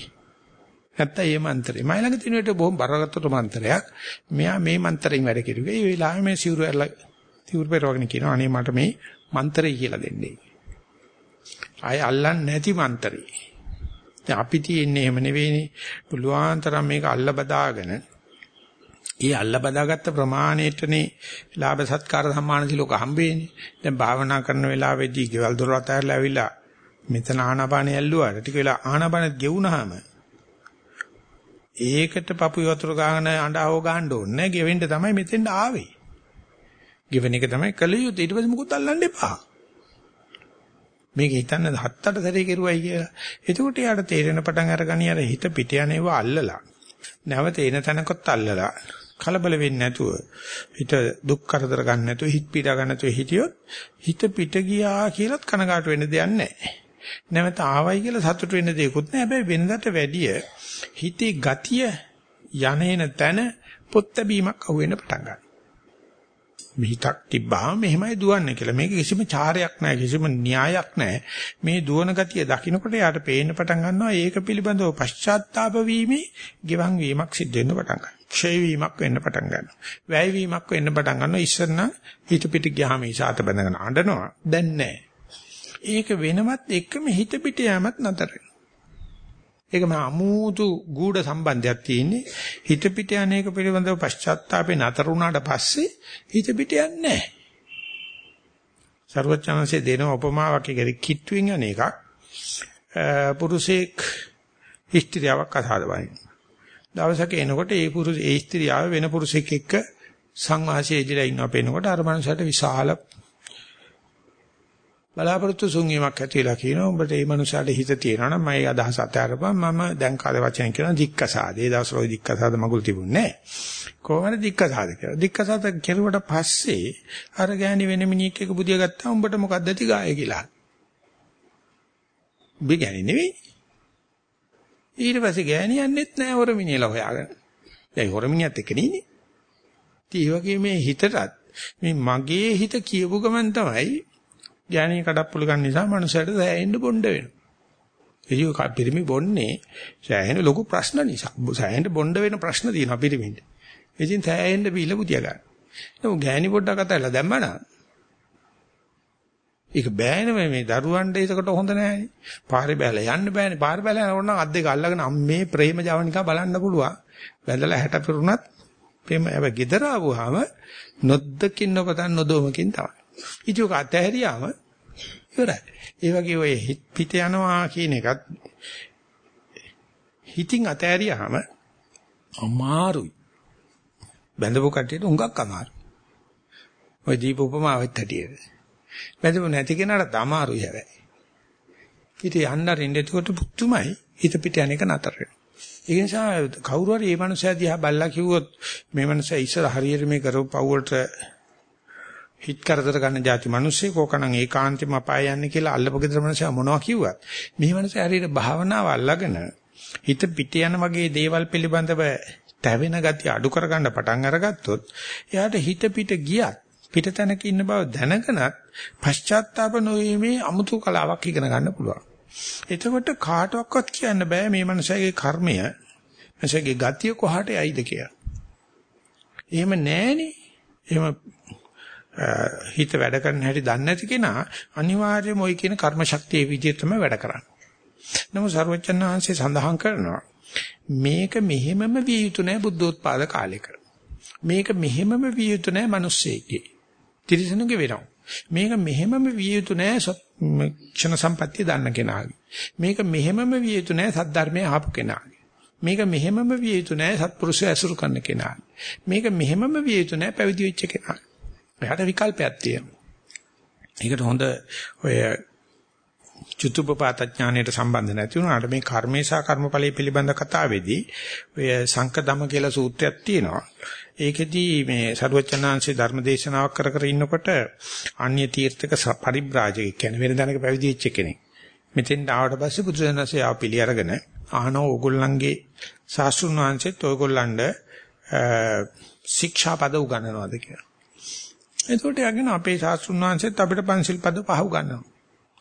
නැත්තම් මේ මන්ත්‍රේ. මයි ළඟ තියෙන විදිහට බොහොම බරගත්තට මන්ත්‍රයක්. මෙයා මේ මන්ත්‍රයෙන් වැඩ කෙරුවේ. ඒ වෙලාවේ මේ සිවුරු ඇරලා සිවුරු පෙරවගෙන කියනවා අනේ මට මේ මන්ත්‍රය කියලා දෙන්නේ. ආය අල්ලන්නේ නැති මන්ත්‍රේ. දැන් අපි තියෙන්නේ එහෙම නෙවෙයිනේ. පුළුවන් තරම් මේක අල්ල බදාගෙන ඒ අල්ල බදාගත්ත ප්‍රමාණයටනේ ලාභ සත්කාර සම්මාන සිලෝක හම්බෙන්නේ. දැන් භාවනා කරන වෙලාවෙදී ගෙවල් දොර අතහැරලා ඇවිල්ලා මෙතන ආනාපානෙ ඇල්ලුවාට ටික වෙලා ආනාපානෙත් ගෙවුනහම ඒකට පපු වතුර ගාන අඬව ගන්න ඕනේ නැහැ. ගෙවෙන්න තමයි මෙතෙන්ට ආවේ. ගෙවෙන එක තමයි කළ යුත්තේ. ඊට පස්සේ මුකුත් අල්ලන්න එපා. මේක හිතන්න හත්තට සැරේ කෙරුවයි කියලා. එතකොට යාට තේරෙන පටන් අරගනි අර හිත පිට යනේව අල්ලලා. නැවත එන තැනකොත් අල්ලලා. කලබල වෙන්නේ නැතුව හිත දුක් කරදර ගන්න නැතුව හිත පීඩා ගන්න නැතුව හිටියොත් හිත පිට ගියා කියලාත් කනගාටු වෙන්න දෙයක් නැහැ. නැවත ආවයි කියලා සතුට වෙන්න දෙයක්වත් නැහැ. හැබැයි වෙනදට වැඩිය හිතේ ගතිය යන්නේන තැන පොත් බැීමක් අහුවෙන්න පටන් ගන්නවා. හිතක් තිබ්බාම මෙහෙමයි දුවන්නේ කියලා. මේක කිසිම චාරයක් නැහැ, කිසිම න්‍යායක් නැහැ. මේ දුවන ගතිය දකින්නකොට යාට පේන්න පටන් ගන්නවා ඒක පිළිබඳව පශ්චාත්තාප වීමේ ගිවන් වීමක් සිද්ධ වෙන්න පටන් ගන්නවා. ක්ෂය වීමක් වෙන්න පටන් ගන්නවා. වැය වීමක් වෙන්න පටන් ගන්නවා. ඉස්සර නම් හිත පිට ගියාම ඉසాత බඳගෙන අඬනවා. දැන් නැහැ. ඒක වෙනවත් එක්කම හිත පිට යෑමත් නතර ඒක මම අමුතු ගූඪ සම්බන්ධයක් තියෙන්නේ හිත පිට යන එක පිළිබඳව පශ්චාත්තාපේ නතර වුණාට පස්සේ හිත පිට යන්නේ නැහැ. ਸਰවචනanse දෙන උපමාවක් එකේ කිට්ටුවෙන් යන එකක් පුරුෂයෙක් ස්ත්‍රියාවක් අසාද වයින්. දවසක එනකොට ඒ පුරුෂ ඒ ස්ත්‍රියාව වෙන පුරුෂෙක් එක්ක සංවාසයේ ඉඳලා ඉන්නව පේනකොට අර මනුස්සයාට විශාල බලාපොරොත්තු සුන්වීමක් ඇති වෙලා කියනවා උඹට මේ මනුස්සයාට හිත තියෙනවා නම් මම අදහස අතහැරපන් මම දැන් කාලේ වචන කියනවා දික්කසාද. ඒ දවස්වල ওই දික්කසාද මගුල් තිබුණේ නැහැ. කොහොමද දික්කසාද කියලා. දික්කසාද කෙරුවට පස්සේ අර ගෑණි වෙන මිනිහෙක් එක බුදිය ගත්තා උඹට මොකද්ද ඇති ගාය කියලා. උඹ ගෑණි නෙවෙයි. ඊට පස්සේ ගෑණියන්නෙත් නැහැ හොරමිනියලා හොයාගෙන. දැන් හොරමිනියත් එක්ක නෙන්නේ. ඉතින් ඒ වගේ මේ හිතටත් මේ මගේ හිත කියපු ගමන් තමයි ඥානීය කඩප්පුල ගන්න නිසා මනුස්සයට සෑහෙන්න බොණ්ඩ වෙනවා. එළිය පිරිමි බොන්නේ සෑහෙන ලොකු ප්‍රශ්න නිසා. සෑහෙන්න බොණ්ඩ වෙන ප්‍රශ්න තියෙනවා පිරිමින්ට. ඉතින් සෑහෙන්න බීල පුතිය ගන්න. නමුත් ගෑණි පොඩ්ඩක් අතල්ලා දැම්මනා. ඒක බෑනේ මේ දරුවන්ට ඒකට හොඳ නැහැනේ. පාරේ බැලලා යන්න බෑනේ. පාරේ බැලලා යනකොට නම් අත් දෙක අල්ලගෙන අම්මේ ප්‍රේම ජවනිකා බලන්න පුළුවන්. වැදලා හැට පිරුණත් ප්‍රේම හැබැයි gedara ආවම නොද්දකින් නොපතන් නොදොමකින් තමයි. ඉතින් ඔක අතහැරියාම ඉවරයි. ඒ වගේ ඔය පිට යනවා කියන එකත් හිතින් අතහැරියාම අමාරුයි. බැඳපු කටියට උඟක් අමාරු. ඔය දීප උපමාවෙත් හැටියට. බැඳපු නැති කෙනාට අමාරුයි හැබැයි. ඉතින් යන්න රින්දෙතකොට පුතුමයි හිත පිට යන එක නතර වෙනවා. ඒ නිසා කවුරු හරි මේ මනුස්සයා දිහා බල්ලා කිව්වොත් මේ මනුස්සයා ඉස්සර හරියට මේ කරපු පව් වලට හිත කරදර ගන්න જાති මිනිස්සේ කෝකනම් ඒකාන්තෙම අපාය යන්නේ කියලා අල්ලපු ගෙදර මිනිස්සයා මොනවා කිව්වත් මේ මිනිස්සේ හරියට භාවනාව අල්ලගෙන හිත පිට යන වගේ දේවල් පිළිබඳව තැවෙන ගතිය අඩු කරගන්න පටන් අරගත්තොත් එයාට හිත පිට ගියත් පිටතනක ඉන්න බව දැනගෙනත් පශ්චාත්තාප නොවීමේ අමුතු කලාවක් ඉගෙන ගන්න පුළුවන්. එතකොට කාටවත් කියන්න බෑ මේ මනුස්සයාගේ කර්මය මනුස්සයාගේ ගතිය කොහාට යයිද කියලා. එහෙම නැහෙනේ. එහෙම හිත වැඩ කරන හැටි දන්නේ නැති කෙනා අනිවාර්යයෙන්ම ওই කියන කර්ම ශක්තිය විදිහට තමයි වැඩ කරන්නේ. නමුත් සර්වචන් වහන්සේ සඳහන් කරනවා මේක මෙහෙමම විය යුතු නැහැ බුද්ධෝත්පාද කාලෙක. මේක මෙහෙමම විය යුතු නැහැ මිනිස්සෙකේ. තිරිසනුගේ වෙනවා. මේක මෙහෙමම විය යුතු නැහැ ක්ෂණ සම්පත්තිය දන්න කෙනාගේ. මේක මෙහෙමම විය යුතු නැහැ සද්ධර්මයේ ආපු කෙනාගේ. මේක මෙහෙමම විය යුතු නැහැ සත්පුරුෂය ඇසුරු කරන කෙනාගේ. මේක මෙහෙමම විය යුතු නැහැ පැවිදි වෙච්ච කෙනාගේ. එයාට විකල්පයක් තියෙනවා. ඒකට හොඳ ඔය චුතුපපාත ඥානයට සම්බන්ධ නැති වුණාට මේ කර්මේශා කර්මඵලයේ පිළිබඳ කතාවේදී ඔය සංකදම කියලා සූත්‍රයක් තියෙනවා. ඒකෙදී මේ සරුවචනාංශේ ධර්මදේශනාවක් කර කර ඉන්නකොට අන්‍ය තීර්ථක පරිබ්‍රාජක කියන්නේ වෙන දැනක පැවිදි වෙච්ච කෙනෙක්. මෙතෙන් ආවට පස්සේ බුදුසසුනේ ආව පිළි අරගෙන ආනෝ ඕගොල්ලන්ගේ සාස්ෘණ වංශෙත් ඕගොල්ලන්ට ශික්ෂා පද උගන්වනවාද කියලා. එතකොට යගෙන අපේ ශාස්ත්‍රුන් වහන්සේත් අපිට පන්සිල් පද පහ උගන්වනවා.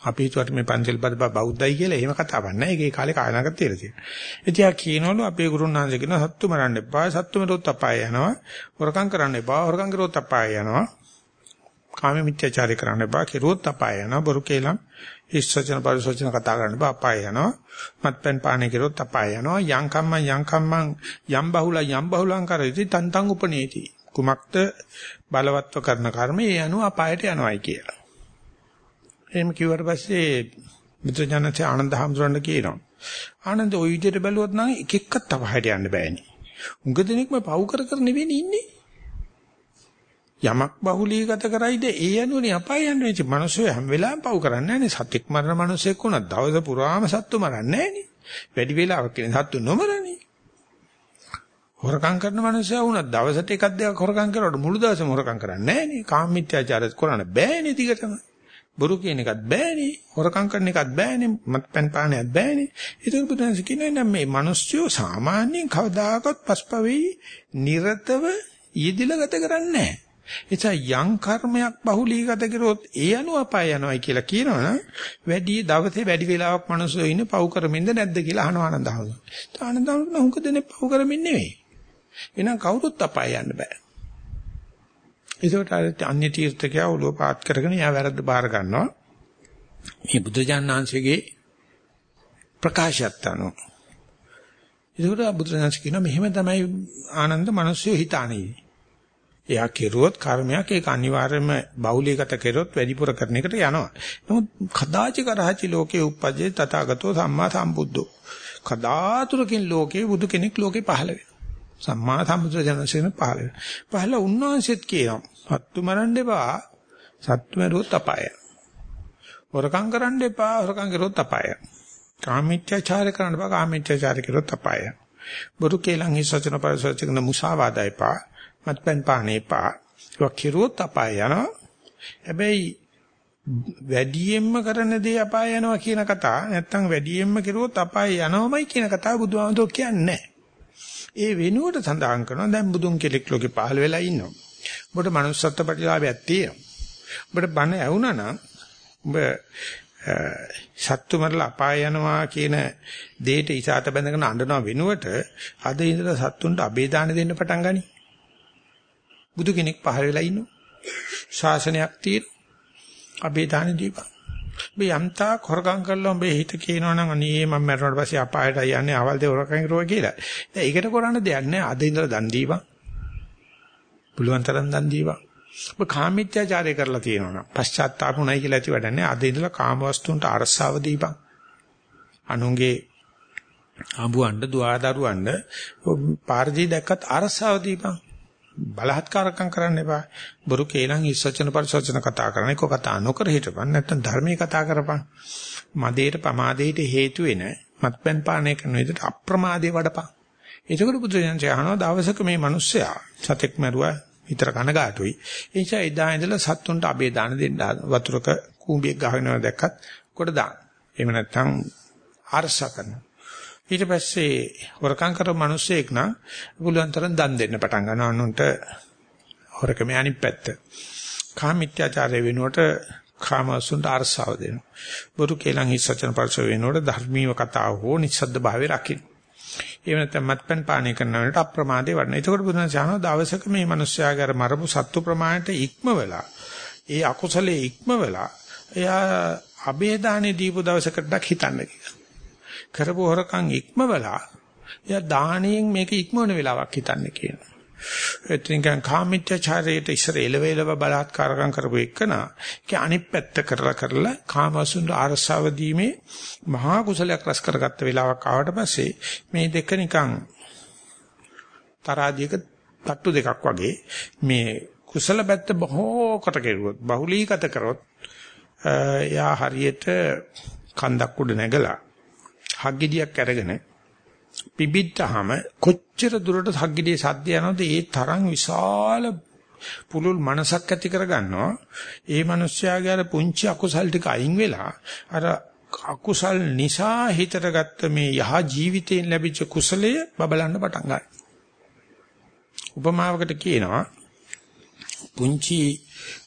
අපි හිතුවට මේ පන්සිල් පද බෞද්ධයි කියලා එහෙම කතාවක් නැහැ. ඒකේ කාලේ කායනාගත තියලා තියෙනවා. ඉතින් ආ කියනවලු අපේ ගුරුන් වහන්සේ කියනවා සත්තු මරන්න එපා. සත්තු මරොත් අපාය යනවා. හොරකම් කරන්න එපා. හොරකම් කරොත් අපාය යනවා. කාම මිත්‍යාචාරය කරන්න එපා. කිරුවොත් අපාය යනවා. බොරු කේලම් ඉස්සචන පරිසචන කතා කරන්න එපා. අපාය යනවා. මත්පැන් පානය කරොත් අපාය යනවා. යම් කම්මං යම් කම්මං යම් බහුල යම් බහුලං කරති තන්තං උපනේති. කුමක්ද බලවත්ව කරන කර්ම ඒ අනුව අපායට යනවායි කියලා. එහෙම කිව්වට පස්සේ මිත්‍රජනසේ ආනන්ද හැමතුරන්ට කියනවා. ආනන්ද ওই විදිහට බැලුවොත් නම් එක එක්කත් අපායට යන්න බෑනේ. උඟ දෙනෙක්ම පව් කර කර නෙවෙයි ඉන්නේ. යමක් බහුලීගත කරයිද ඒ යනුවනේ අපාය යන්නේ. ඉතින් මිනිස්සු හැම වෙලාවෙම පව් කරන්නේ නැහනේ. සත්‍යක් මරන මිනිස්සෙක් වුණා දවස පුරාම සත්තු මරන්නේ නැහනේ. වැඩි වෙලාවක් කියන සත්තු නොමරන්නේ. හොරකම් කරන මිනිස්සයා වුණා දවසට එකක් දෙකක් හොරකම් කරනකොට මුළු දවසම හොරකම් කරන්නේ නැහනේ. කාමීත්‍යාචාරය කරන්න බෑනේ දිගටම. බොරු කියන එකත් බෑනේ. හොරකම් කරන එකත් බෑනේ. මත්පැන් පානයත් බෑනේ. ඒක බුදුන්සේ කියන්නේ නම් මේ මිනිස්සු සාමාන්‍යයෙන් කවදාකවත් පස්පවෙයි නිරතව යෙදිලා ගත කරන්නේ නැහැ. එතන යම් කර්මයක් බහුලීගත කරොත් ඒ අනුව අපාය යනවායි කියලා කියනවනම් වැඩි දවසේ වැඩි වෙලාවක් මිනිස්සු ඉන්නේ පව් කරමින්ද නැද්ද කියලා අහනවා ආනන්දහම. ආනන්දහම හුඟ දෙනේ පව් කරමින් නෙවෙයි. එහෙනම් කවුරුත් අපාය යන්න බෑ. ඒකට අර අන්‍ය තීර්ථකයා ඔලුව පාත් කරගෙන යා වැරද්ද බාර ගන්නවා. මේ බුදුජානනාංශයේ ප්‍රකාශයත් අනුව. ඒකට බුදුරජාණන් කියනවා මෙහෙම තමයි ආනන්ද මිනිස්සු හිතානේ. එයා කෙරුවොත් කර්මයක් ඒක අනිවාර්යයෙන්ම බෞලීගත කෙරුවොත් වැඩිපුර කරන එකට යනවා. නමුත් කදාචි කරහචි ලෝකේ උප්පජේ තථාගතෝ සම්මා සම්බුද්ධෝ. කදාතුරකින් ලෝකේ බුදු කෙනෙක් ලෝකේ පහළ වෙනවා. සම්මා සම්බුදුරජාණන්සේ පහළ වෙනවා. පහළ උන්වහන්සේත් කියනවා. සත්තු මරන්න එපා. සත්තු මරුවොත් අපාය. හොරකම් කරන්න එපා. හොරකම් කරුවොත් අපාය. කාමීත්‍යචාර කරන්න එපා. කාමීත්‍යචාර කරුවොත් අපාය. බුදු කේලං හිසචන පරිසචන මුසාවාදා එපා. මත්පැන් පාන එපා. ඒක කිරුවොත් අපාය යනවා. හැබැයි වැඩියෙන්ම කරන දේ අපාය යනවා කියන කතාව නැත්තම් වැඩියෙන්ම කිරුවොත් අපාය යනවමයි කියන කතාව බුදුහාමුදුරුවෝ කියන්නේ ඒ වෙනුවට සඳහන් කරනවා දැන් බුදුන් කෙලෙක් ලෝකේ පහළ වෙලා ඉන්නවා. ඔබට manussත්ත්ව ප්‍රතිලාභයක් තියෙනවා. ඔබට බණ ඇහුණා නම් ඔබ සත්තු මරලා අපාය යනවා කියන දෙයට ඉසాత බැඳගෙන අඬනවා වෙනුවට අද ඉඳලා සත්තුන්ට අබේදාන දෙන්න පටන් ගනි. බුදු කෙනෙක් පහළ වෙලා ඉන්නවා. ශාසනයක් තියෙන. අපි දාන දීපන්. මේ යම්තා හොරකම් කරලා උඹේ හිත කියනවනම් අනේ මම මැරුණාට පස්සේ අපායට යන්නේ අවල් දේ හොරකම් කරුවා කියලා. දැන් ඒකට කරන්න දෙයක් නැහැ. අද ඉඳලා දන් දීපන්. පුළුවන් තරම් දන් දීපන්. ඔබ කාමීත්‍යාචාරය කරලා තියෙනවනම් පශ්චාත්තාපුණයි කියලා ඇති වැඩන්නේ. අද ඉඳලා කාම වස්තුන්ට අරසාව දීපන්. අනුන්ගේ අඹුවන්ඩ දුආදරුවන්ඩ පාරදී දැක්කත් අරසාව දීපන්. බලහත්කාරකම් කරන්න එපා. බොරු කේලම් ඉස්සචන පරිසචන කතා කරන එක කතා නොකර හිටපන්. නැත්තම් ධර්මයේ කතා කරපන්. මදේට පමාදේට හේතු වෙන මත්පැන් පානය කරන විදිහට අප්‍රමාදේ වඩපන්. එතකොට බුදුරජාණන් අහනවා දවසක මේ මිනිස්සයා සතෙක් මරුවා විතර කනගාටුයි. ඒ නිසා එදා ඉඳලා සත්තුන්ට අබේ දාන දෙන්න වතුරක කූඹියක් ගහගෙනව දැක්කත් කොට දාන්න. එහෙම නැත්නම් ආරසා කරනවා. ඊට පස්සේ හොරකම් කරන මිනිස්සෙක් නම් පුළුවන් තරම් දන් දෙන්න පටන් ගන්නවා අනුන්ට හොරකමේ අනිත් පැත්ත. කාමිත්‍යාචාරය වෙනුවට කාමසුන්ට අරසාව දෙනවා. බුදු කේලං හිස් සත්‍යන පරිසව වෙනුවට ධර්මීය කතාව හෝ නිස්සද්ද භාවය රකින්න. ඒ වෙනත්නම් මත්පැන් පානය කරනවට අප්‍රමාදේ වඩන. එතකොට බුදුන් සාහන දවසක මේ මිනිස්යාගේ අර මරපු සත්තු ප්‍රමාණයට ඉක්මවලා ඒ අකුසලයේ ඉක්මවලා එයා අබේදානේ දීපු දවසකටක් හිතන්න කියලා. කරපු හොරකම් ඉක්මවලා එයා දාහණයෙන් මේක ඉක්මවන වෙලාවක් හිතන්නේ කියනවා. එතනින් කාමිත්‍යචාරයට ඉස්සර එලවෙලව බලාත්කාරකම් කරපු එකන ඒක අනිත් පැත්ත කරලා කරලා කාමසුන්ට ආරසාව දීමේ මහා කුසලයක් රැස් කරගත්ත වෙලාවක් ආවට පස්සේ මේ දෙක නිකන් තරාදියක තට්ටු දෙකක් වගේ මේ කුසල පැත්ත බොහෝ කට කෙරුවොත් බහුලීගත කරොත් යා හරියට කන්දක් උඩ නැගලා හග්ගෙඩියක් අරගෙන පිබිද්දාම කොච්චර දුරට හග්ගෙඩියේ සද්ද යනවද? ඒ තරම් විශාල පුලුල් මනසක් ඇති කර ගන්නවා ඒ මිනිස්යාගේ අර පුංචි අකුසල් ටික අයින් වෙලා අර අකුසල් නිසා හිතට ගත්ත මේ යහ ජීවිතයෙන් ලැබිච්ච කුසලය බබලන්න පටන් ගන්නවා. උපමාවකට කියනවා පුංචි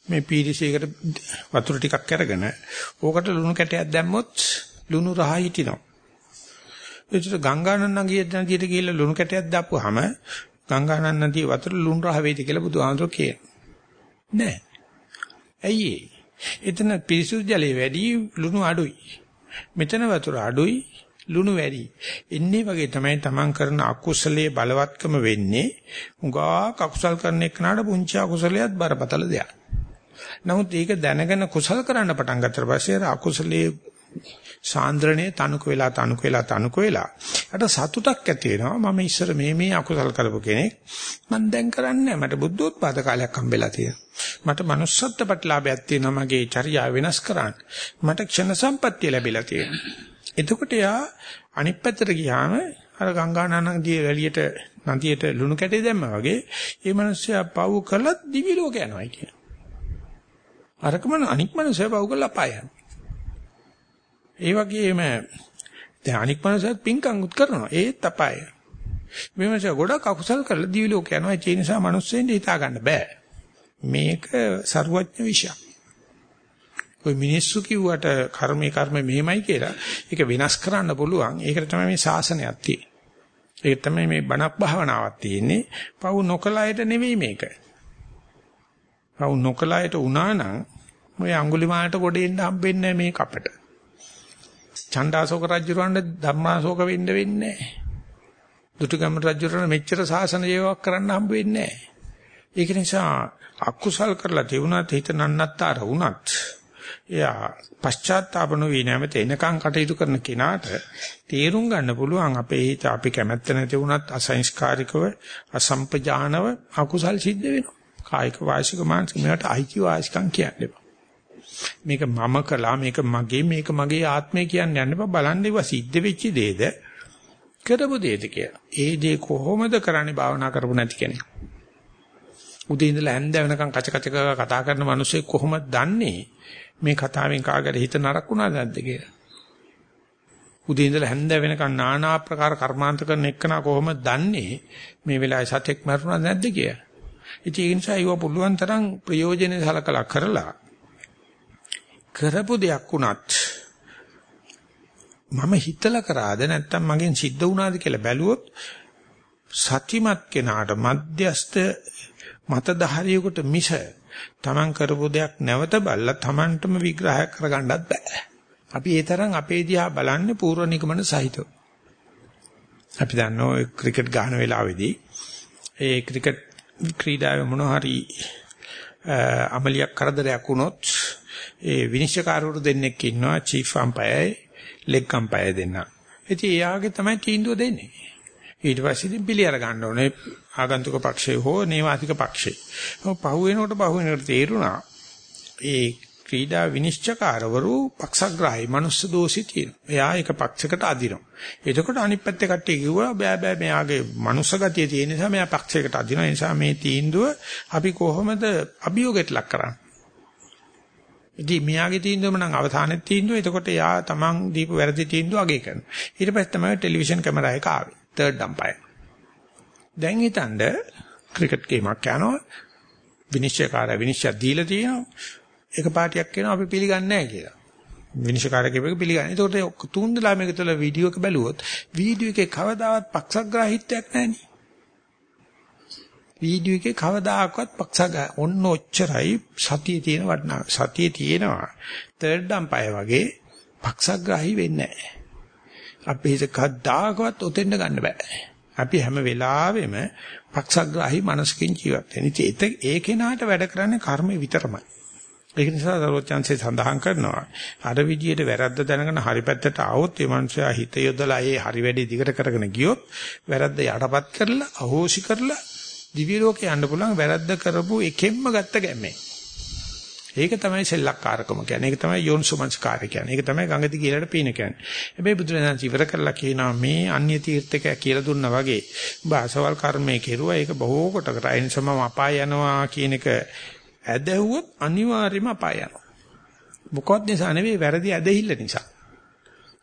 මේ පීරිසයකට වතුර ටිකක් අරගෙන ඕකට ලුණු කැටයක් දැම්මොත් ලුණු රහ හිටිනවා. ඒතර ගංගානන් නදියට නදියට ගිහිල්ලා ලුණු කැටයක් දාපුවාම ගංගානන් නදිය වතුර ලුණු රහ වේද කියලා බුදුහාමරෝ කියනවා. නෑ. ඇයි එතන පිරිසුදු ජලයේ වැඩි ලුණු අඩුයි. මෙතන වතුර අඩුයි ලුණු වැඩි. එන්නේ වගේ තමයි තමන් කරන අකුසලයේ බලවත්කම වෙන්නේ. උගා අකුසල් කරන එකනට පුංචි අකුසලයක් බරපතල දෙයක්. නමුත් ඒක දැනගෙන කුසල කරන්න පටන් ගත්තට පස්සේ අකුසලයේ සාන්ද්‍රණය තනුක වෙලා තනුක වෙලා තනුක වෙලා. අට සතුටක් ඇති වෙනවා. මම ඉස්සර මේ මේ අකුසල් කරපු කෙනෙක්. මම දැන් කරන්නේ මට බුද්ධෝත්පාද කාලයක් හම්බෙලා තියෙනවා. මට manussත්ත්ව ප්‍රතිලාභයක් තියෙනවා මගේ චර්යාව වෙනස් කරන්න. මට ක්ෂණ සම්පත්තිය ලැබිලා තියෙනවා. එතකොට යා අනිත් පැත්තට ගියාම අර ගංගානනදී වැලියට නදියට ලුණු කැටේ දැම්මා වගේ ඒ මිනිස්සයා පව් කළත් දිවි ලෝක යනවා කියන. අරකම අනික් මිනිස්සයා පව් කළා අපාය යනවා. ඒ වගේම දැන් අනික් මනසත් පිංකම් උත් කරනවා ඒත් අපාය. මේ මනස ගොඩක් අකුසල් කරලා දිවි ලෝක යනවා ඒ නිසා මිනිස්සුන්ට හිතා ගන්න බෑ. මේක ਸਰුවඥ විෂයක්. ඔය මිනිස්සු කිව්වට කර්මේ කර්ම මෙහෙමයි කියලා ඒක වෙනස් කරන්න පුළුවන්. ඒකට තමයි මේ ශාසනයක් තියෙන්නේ. ඒක තමයි මේ බණක් භාවනාවක් තියෙන්නේ. පව් නොකලයට නෙවෙයි මේක. පව් නොකලයට උනා නම් ඔය අඟුලිමාලට ගොඩෙන්න හම්බෙන්නේ මේ කපට. චණ්ඩාශෝක රජුරවන්ට ධර්මාශෝක වෙන්න වෙන්නේ නැහැ. දුටුගැමුණු රජුරවන්ට මෙච්චර සාසන ජීවක් කරන්න හම්බ වෙන්නේ නැහැ. ඒක නිසා අකුසල් කරලා තිබුණත් හිත නන්නත්තර වුණත් එයා පශ්චාත්තාප නොවී නැමෙත එනකන් කටයුතු කරන කෙනාට තේරුම් ගන්න පුළුවන් අපේ හිත අපි කැමැත්ත නැති වුණත් අසංස්කාරිකව අසම්පජානව අකුසල් සිද්ධ වෙනවා. කායික වාචික මානසික මේවට අයිති වාචිකම් කියන්නේ. මේක මම කළා මේක මගේ මේක මගේ ආත්මය කියන්නේ යන්න බලන්න ඒවා සිද්ධ වෙච්ච දේද කරපු දේද කියලා. ඒ දේ කොහොමද කරන්නේ භාවනා කරපු නැති කෙනෙක්. උදේ ඉඳලා හැන්ද වෙනකන් කච කච කතා කරන මිනිස්සු කොහොමද දන්නේ මේ කතාවෙන් කාගට හිත නරක වුණාද නැද්ද කියලා. උදේ ඉඳලා හැන්ද වෙනකන් নানা ආකාර කර්මාන්ත කරන එක්කන කොහොමද දන්නේ මේ වෙලාවේ සතෙක් මරුණාද නැද්ද කියලා. ඉතින් ඒ නිසා ඒව පුළුවන් තරම් ප්‍රයෝජනෙ සලකලා කරලා කරපු දෙයක් වුණත් මම හිතලා කරාද නැත්නම් මගෙන් සිද්ධ වුණාද කියලා බැලුවොත් සත්‍යමත් කෙනාට මධ්‍යස්ත මතධාරියෙකුට මිස Taman කරපු දෙයක් නැවත බලලා Tamanටම විග්‍රහ කරගන්නත් බෑ. අපි ඒ තරම් අපේ දිහා බලන්නේ පූර්ව නිගමන සහිතව. අපි දන්නවා ක්‍රිකට් ගහන වෙලාවේදී ඒ ක්‍රිකට් ක්‍රීඩාවේ මොන හරි අමලියක් කරදරයක් වුණොත් ඒ විනිශ්චයකාරවරු දෙන්නෙක් ඉන්නවා චීෆ් අම්පයර්යි ලෙග් අම්පයර් දෙන්න. ඉතින් එයාගේ තමයි තීන්දුව දෙන්නේ. ඊට පස්සේ ඉතින් පිළි අර ගන්න ඕනේ ආගන්තුක පක්ෂය හෝ නේවාසික පක්ෂය. පහු වෙනකොට පහු වෙනකොට තේරුණා ඒ ක්‍රීඩා විනිශ්චයකාරවරු පක්ෂග්‍රාහී මනුස්ස දෝෂي තියෙනවා. එයා එක පක්ෂයකට අදිනවා. එතකොට අනිත් පැත්තේ කට්ටිය කිව්වා බෑ බෑ මෙයාගේ මනුස්ස ගතිය තියෙන නිසා මෙයා පක්ෂයකට අදිනවා. ඒ නිසා මේ තීන්දුව අපි කොහොමද අභියෝගයට ලක් කරන්නේ? ඉතින් මෙයාගේ තීන්දුවම නම් අවසානයේ තීන්දුව. එතකොට යා තමන් දීපු වැරදි තීන්දුව අගය කරනවා. ඊට පස්සේ තමයි ටෙලිවිෂන් කැමරා එක ආවේ. Third umpire. දැන් හිතන්න ක්‍රිකට් ගේමක් යනවා. විනිශ්චයකාරය විනිශ්චය දීලා තියෙනවා. එක පාටියක් කියනවා අපි පිළිගන්නේ නැහැ කියලා. විනිශ්චයකාරයෙක් එක පිළිගන්නේ. ඒකට තුන් දලා මේක තුළ වීඩියෝ එක බැලුවොත් වීඩියෝ එකේ කවදාවත් පක්ෂග්‍රාහීත්වයක් නැහැ නේ. වීඩියෝ එකේ කවදාකවත් පක්ෂග ඔන්න ඔච්චරයි සතියේ තියෙන වටිනා සතියේ තියෙනවා තර්ඩ් අම්පයර් වගේ පක්ෂග්‍රාහී වෙන්නේ නැහැ. අපි හිත කද්දාකවත් ඔතෙන්ද ගන්න බෑ. අපි හැම වෙලාවෙම පක්ෂග්‍රාහී මනසකින් ජීවත් වෙන. ඉතින් ඒ කෙනාට වැඩ කරන්නේ කර්මය විතරමයි. ඒක නිසා සරෝජාන්සේ සඳහන් කරනවා අර විදියට වැරද්ද දැනගෙන හරි පැත්තට ආවොත් ඒ මනුස්සයා හිත යොදලා ඒ හරි වැඩි දිගට කරගෙන ගියොත් වැරද්ද යටපත් කරලා අහෝසි කරලා දිව්‍ය ලෝකේ යන්න පුළුවන් වැරද්ද කරපු එකෙන්ම ගත්ත ගැම්මේ. ඒක තමයි සෙල්ලක්කාරකම කියන්නේ. ඒක තමයි යෝනිසෝමනස්කාරය කියන්නේ. ඒක තමයි ගඟදි කියලාට පීන කියන්නේ. හැබැයි බුදුරජාණන් ඉවර කරලා කියනවා මේ අන්‍ය තීර්ථක කියලා දුන්නා වගේ ඔබ අසවල් කර්මයේ කෙරුවා ඒක බොහෝ කොට කරා. ඒ නිසාම අපාය යනවා කියන එක ඇදහුවොත් අනිවාර්යයෙන්ම අපාය යනවා. මොකවත් නිසා නෙවෙයි වැරදි ඇදහිල්ල නිසා.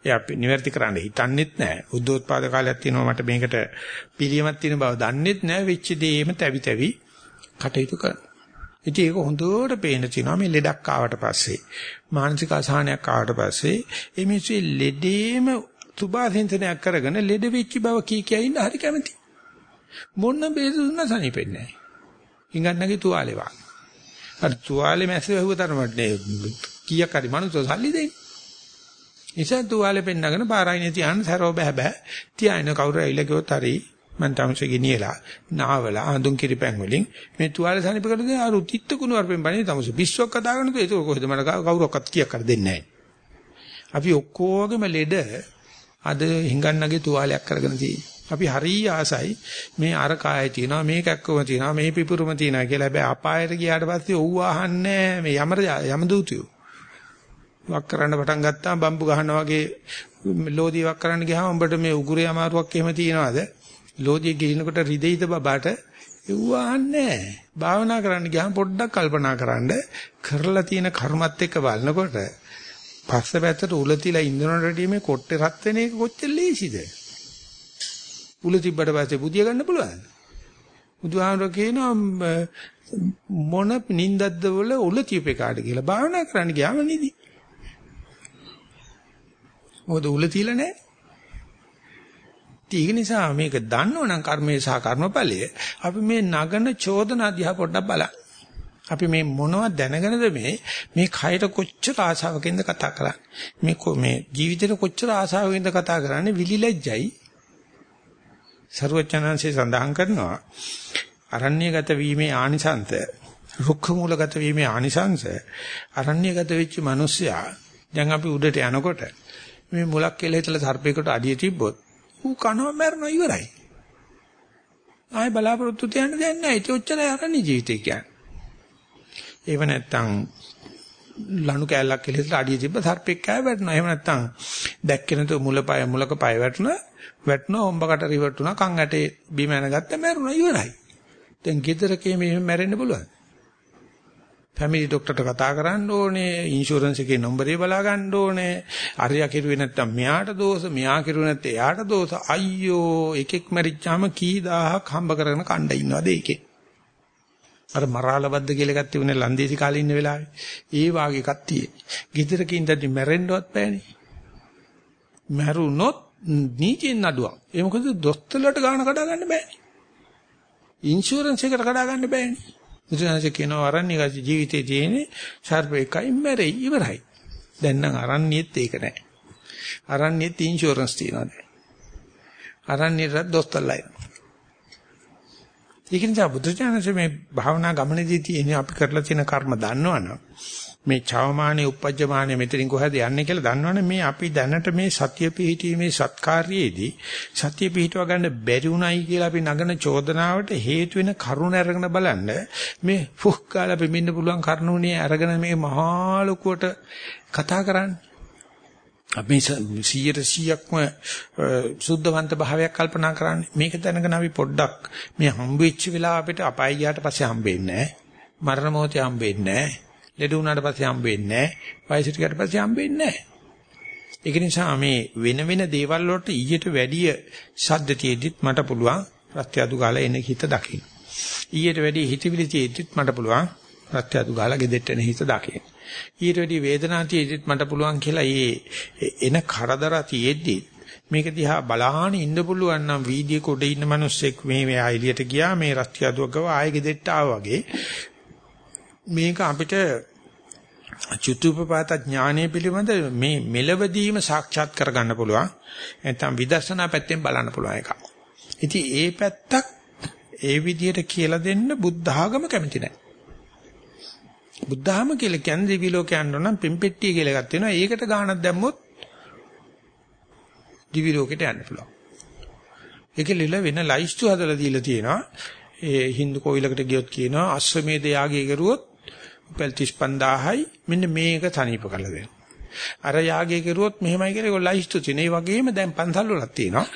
එයා නිවැරදි කරන්න හිතන්නෙත් නැහැ. බුද්ධෝත්පාද කාලයක් තියෙනවා මට මේකට පිළියමක් තියෙන බව දන්නෙත් නැහැ. වෙච්ච දේම තැවි තැවි කටයුතු කරනවා. ඉතින් ඒක හොඳට පේන තියෙනවා මේ ලෙඩක් ආවට පස්සේ මානසික අසහනයක් ආවට පස්සේ ඒ මිනිස්සු ලෙඩේම සුභාසින්තනයක් කරගෙන ලෙඩ වෙච්ච බව කී කිය ඉන්න හරි කැමති. මොන්න බේද දුන්න සනීපෙන්නේ නැහැ. ඉංගන්නගේ තුවාලේ වා. අර තුවාලේ මැස්ස වැහුව තරමට නේ කීයක් හරි මනුස්සය සල්ලි දෙන්නේ. නිසා තුවාලේ පෙන්නගෙන පාරයිනේ තියන්න සරව බෑ බෑ. තියාගෙන කවුරු ඇවිල්ලා කිව්වොත් හරි මං තමසේ ගෙනියලා නාවලා හඳුන් කිරිපැන් වලින් මේ තුවාල සනිප කරලා දෙන අර උතිත්ත කුණු වරපෙන් බණේ තමසේ පිස්සුවක් කතා කරනකොට ඒක කොහෙද මට කවුරක්වත් කියක් කර දෙන්නේ නැහැ. අපි ඔක්කොගේම ලෙඩ අද හිඟන්නගේ තුවාලයක් කරගෙන තියෙන්නේ. අපි හරිය ආසයි මේ අර කායේ තියෙනවා මේ කැක්කම තියෙනවා මේ පිපුරුම තියෙනවා කියලා. හැබැයි අපායට ගියාට පස්සේ ඔව් අහන්නේ මේ යමර යම දූතියෝ. වක් කරන්න පටන් ගත්තාම බම්බු ගහනවා වගේ ලෝදිය වක් කරන්න ගියාම උඹට මේ උගුරේ අමාරුවක් එහෙම තියෙනවද? ලෝදිය ගිහිනකොට රිදෙයිද බබාට? ඒව අහන්නේ භාවනා කරන්න ගියාම පොඩ්ඩක් කල්පනා කරන්න කරලා තියෙන කර්මත් එක්ක බලනකොට පස්ස පැත්තට උල තියලා ඉන්දනට රෙඩි මේ කොට්ටේ රත් වෙන එක කොච්චර ලේසිද? උල තිබ්බට පස්සේ බුදිය ගන්න පුළුවන්. බුදුහාමර කියනවා මොන නින්දද්ද වල උල තියපේ කාට කියලා භාවනා කරන්න ගියාම නිදි. මොකද උල තියලා නැහැ. ඒක නිසා මේක දන්නවනම් කර්මයේ සහ කර්මඵලය අපි මේ නගන චෝදනා දිහා පොඩ්ඩක් බලන්න. අපි මේ මොනවද දැනගෙනද මේ මේ කයට කොච්චර ආශාවකින්ද කතා කරන්නේ මේ මේ ජීවිතේට කොච්චර ආශාවකින්ද කතා කරන්නේ විලිලැජ්ජයි ਸਰවචනංශේ සඳහන් කරනවා අරණ්‍යගත වීමේ ආනිසංස රුක්ඛ මූලගත වීමේ ආනිසංස අරණ්‍යගත වෙච්ච මිනිස්සයා දැන් අපි උඩට යනකොට මේ මුලක් කියලා හිතලා සර්පේකට අඩිය තිබ්බොත් ඌ කනවා මැරෙනවා ඉවරයි ආයි බලාපොරොත්තු තියන්න දෙයක් නැහැ ඒක ඔච්චරයි අරණ්‍ය ජීවිතය කියන්නේ ඒව නැත්තම් ලණු කෑල්ලක් කියලා හිතලා අඩිය තිබ්බ සර්පෙක් කෑ වැටුණා. එහෙම නැත්තම් දැක්කේ නැතුව මුලපය මුලක පය වැටුණා. වැටුණා හොම්බකට රිවර්ට් වුණා. කන් ඇටේ බිම යනගත්ත මැරුණා ඉවරයි. දැන් ගෙදරකේ මෙහෙම මැරෙන්න පුළුවන්. ෆැමිලි ડોක්ටර්ට කතා කරන්න ඕනේ, ඉන්ෂුරන්ස් එකේ නම්බරේ බලා ගන්න ඕනේ. අරයා කිරුවේ නැත්තම් මෙයාට දෝෂ, මෙයා කිරුවේ නැත්නම් එයාට දෝෂ. අයියෝ, එකෙක් මැරිච්චාම කී දහහක් හම්බ කරගෙන කණ්ඩ ඉන්නවද ඒකේ? අර මරාලබද්ද කියලා එකක් තිබුණේ ලන්දේසි කාලේ ඉන්න වෙලාවේ. ඒ වාගේ එකක් තියෙන්නේ. ගෙදරක ඉඳන් මැරෙන්නවත් බෑනේ. මැරුණොත් නීතියෙන් නඩුවක්. ඒ මොකද දොස්තරලට ගාණ කඩා ගන්න බෑනේ. ඉන්ෂුරන්ස් එකට කඩා ගන්න බෑනේ. බුදුරජාණන් කියනවා අරණ්‍යගත ජීවිතයේ තියෙන්නේ ෂර්ප එකයි මැරෙයි ඉවරයි. දැන් නම් අරණ්‍යෙත් ඒක නැහැ. අරණ්‍යෙත් ඉන්ෂුරන්ස් තියනවා දැන්. අරණ්‍යෙට දොස්තරලා එනවා. ඒක නිසා බුදුචානන්සේ මේ භාවනා ගමනේදී තියෙන අපි කරලා තියෙන කර්ම දන්නවනම් මේ චවමානේ uppajjamaane මෙතනින් කොහෙද යන්නේ කියලා දන්නවනේ. මේ අපි දැනට මේ සත්‍ය පිහිටීමේ සත්කාර්යයේදී සත්‍ය පිහිටව ගන්න බැරි උණයි කියලා අපි නගන චෝදනාවට හේතු වෙන කරුණ අරගෙන බලන්න මේ ෆුක් කාලා පෙමින්න පුළුවන් කරුණුනේ අරගෙන මේ මහා ලොකුවට කතා කරන්නේ. අපි 100%ක්ම සුද්ධවන්ත භාවයක් කල්පනා කරන්නේ. මේක දැනගෙන අපි පොඩ්ඩක් මේ හම්බ වෙච්ච වෙලාව අපිට අපාය ගියාට පස්සේ හම්බෙන්නේ නැහැ. මරණ මොහොතේ හම්බෙන්නේ නැහැ. ලෙඩ වුණාට පස්සේ හම්බෙන්නේ නැහැ. වයසට ගියාට පස්සේ හම්බෙන්නේ නැහැ. ඒක නිසා මේ වෙන වෙන දේවල් වලට ඊට වැඩිය ශබ්ද තියෙද්දිත් මට පුළුවන් ප්‍රත්‍යadu ගාලා එන හිත දකින්න. ඊට වැඩිය හිතවිලි තියෙද්දිත් මට පුළුවන් ප්‍රත්‍යadu ගාලා ගෙදෙට්ට එන හිත දකින්න. ඊට වැඩි වේදනාතියෙදිත් මට පුළුවන් කියලා ඒ එන කරදර තියෙද්දි මේක දිහා බලාහන ඉන්න පුළුවන් නම් වීදියේ කොට ඉන්න මිනිස්සෙක් මේ මෙයා එළියට ගියා මේ රස්තියාදුවක් ගව ආයෙ ගෙදෙට්ට ආවා වගේ. මේක අපිට චුතුපපාත ඥානය පිළිබඳ මේ මෙලවදීම සාක්ෂාත් කරගන්න පුළුවන් නැත්නම් විදර්ශනා පැත්තෙන් බලන්න පුළුවන් එකක්. ඉතින් ඒ පැත්තක් ඒ විදිහට කියලා දෙන්න බුද්ධ ආගම කැමති නැහැ. බුද්ධාම කියලා කියන්නේ දිවි ලෝක යන්න නම් පිම්පෙට්ටිය කියලා එකක් තියෙනවා. ඒකට ගාණක් දැම්මොත් දිවි ලෝකෙට යන්න පුළුවන්. ඒකෙලිල වෙන ලයිස්තු හදලා දීලා තියෙනවා. ඒ Hindu කෝවිලකට ගියොත් කියනවා අශ්වමේධ යාගය කරුවොත් උපල් 35000යි මෙන්න මේක තනීප කරලා දෙනවා. අර යාගය කරුවොත් මෙහෙමයි කියලා ඒක ලයිස්තු තියෙන. ඒ වගේම දැන් පන්සල් වලක් තියෙනවා.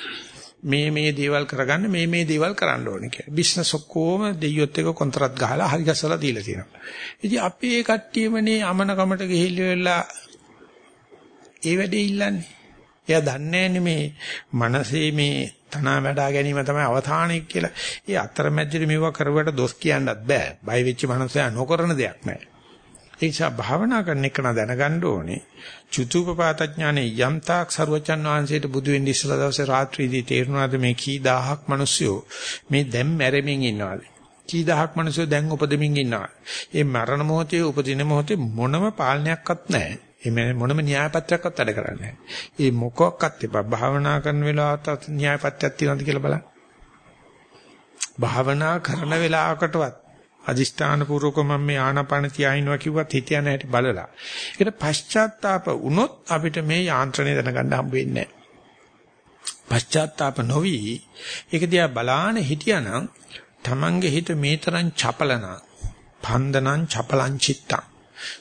මේ මේ දේවල් කරගන්න මේ මේ දේවල් කරන්න ඕනේ කියලා. බිස්නස් ඔක්කොම දෙයියොත් එක කොන්ත්‍රාත් ගහලා හරි ගස්සලා දීලා තියෙනවා. ඉතින් අපි ඒ කට්ටියමනේ අමනකමට ගිහිල්ලා ඒ වැඩේ ඉල්ලන්නේ. එයා දන්නේ මේ මනසේ මේ තනවා වඩා ගැනීම තමයි අවධානය කියලා. ඒ අතරමැදදී මේවා කරුවට දොස් කියන්නත් බෑ. බය වෙච්ච මනුස්සයා නොකරන දෙයක් නෑ. ඒ නිසා භාවනා කරන එක දැනගන්න ඕනේ. චුතුපපාත ඥානේ යම් තාක් ਸਰවචන් වහන්සේට බුදු වෙන්න ඉස්සලා දවසේ රාත්‍රියේදී තේරුණාද මේ කී දහහක් මිනිස්සු මේ දැන් මැරෙමින් ඉන්නවාද? කී දහහක් මිනිස්සු දැන් උපදෙමින් ඉන්නවා. ඒ මරණ මොහොතේ උපදින මොහොතේ මොනම පාලනයක්වත් නැහැ. එමෙ මොනම න්‍යායපත්‍රයක්වත් වැඩ කරන්නේ නැහැ. ඒ මොකක්වත් එපා. භාවනා කරන වෙලාවට න්‍යායපත්‍රයක් තියෙනවද කියලා බලන්න. භාවනා කරන වෙලාවකටවත් අදිෂ්ඨාන පූර්වක මම මේ ආනාපාන තියාිනවා කිව්වත් හිත යන හැටි බලලා. ඒකට පශ්චාත්තාප වුණොත් අපිට මේ යාන්ත්‍රණය දැනගන්න හම්බ වෙන්නේ නැහැ. පශ්චාත්තාප නොවි ඒක දිහා බලාන හිටියානම් Tamange හිත මේ තරම් චපලන පන්දනං චපලං චිත්තං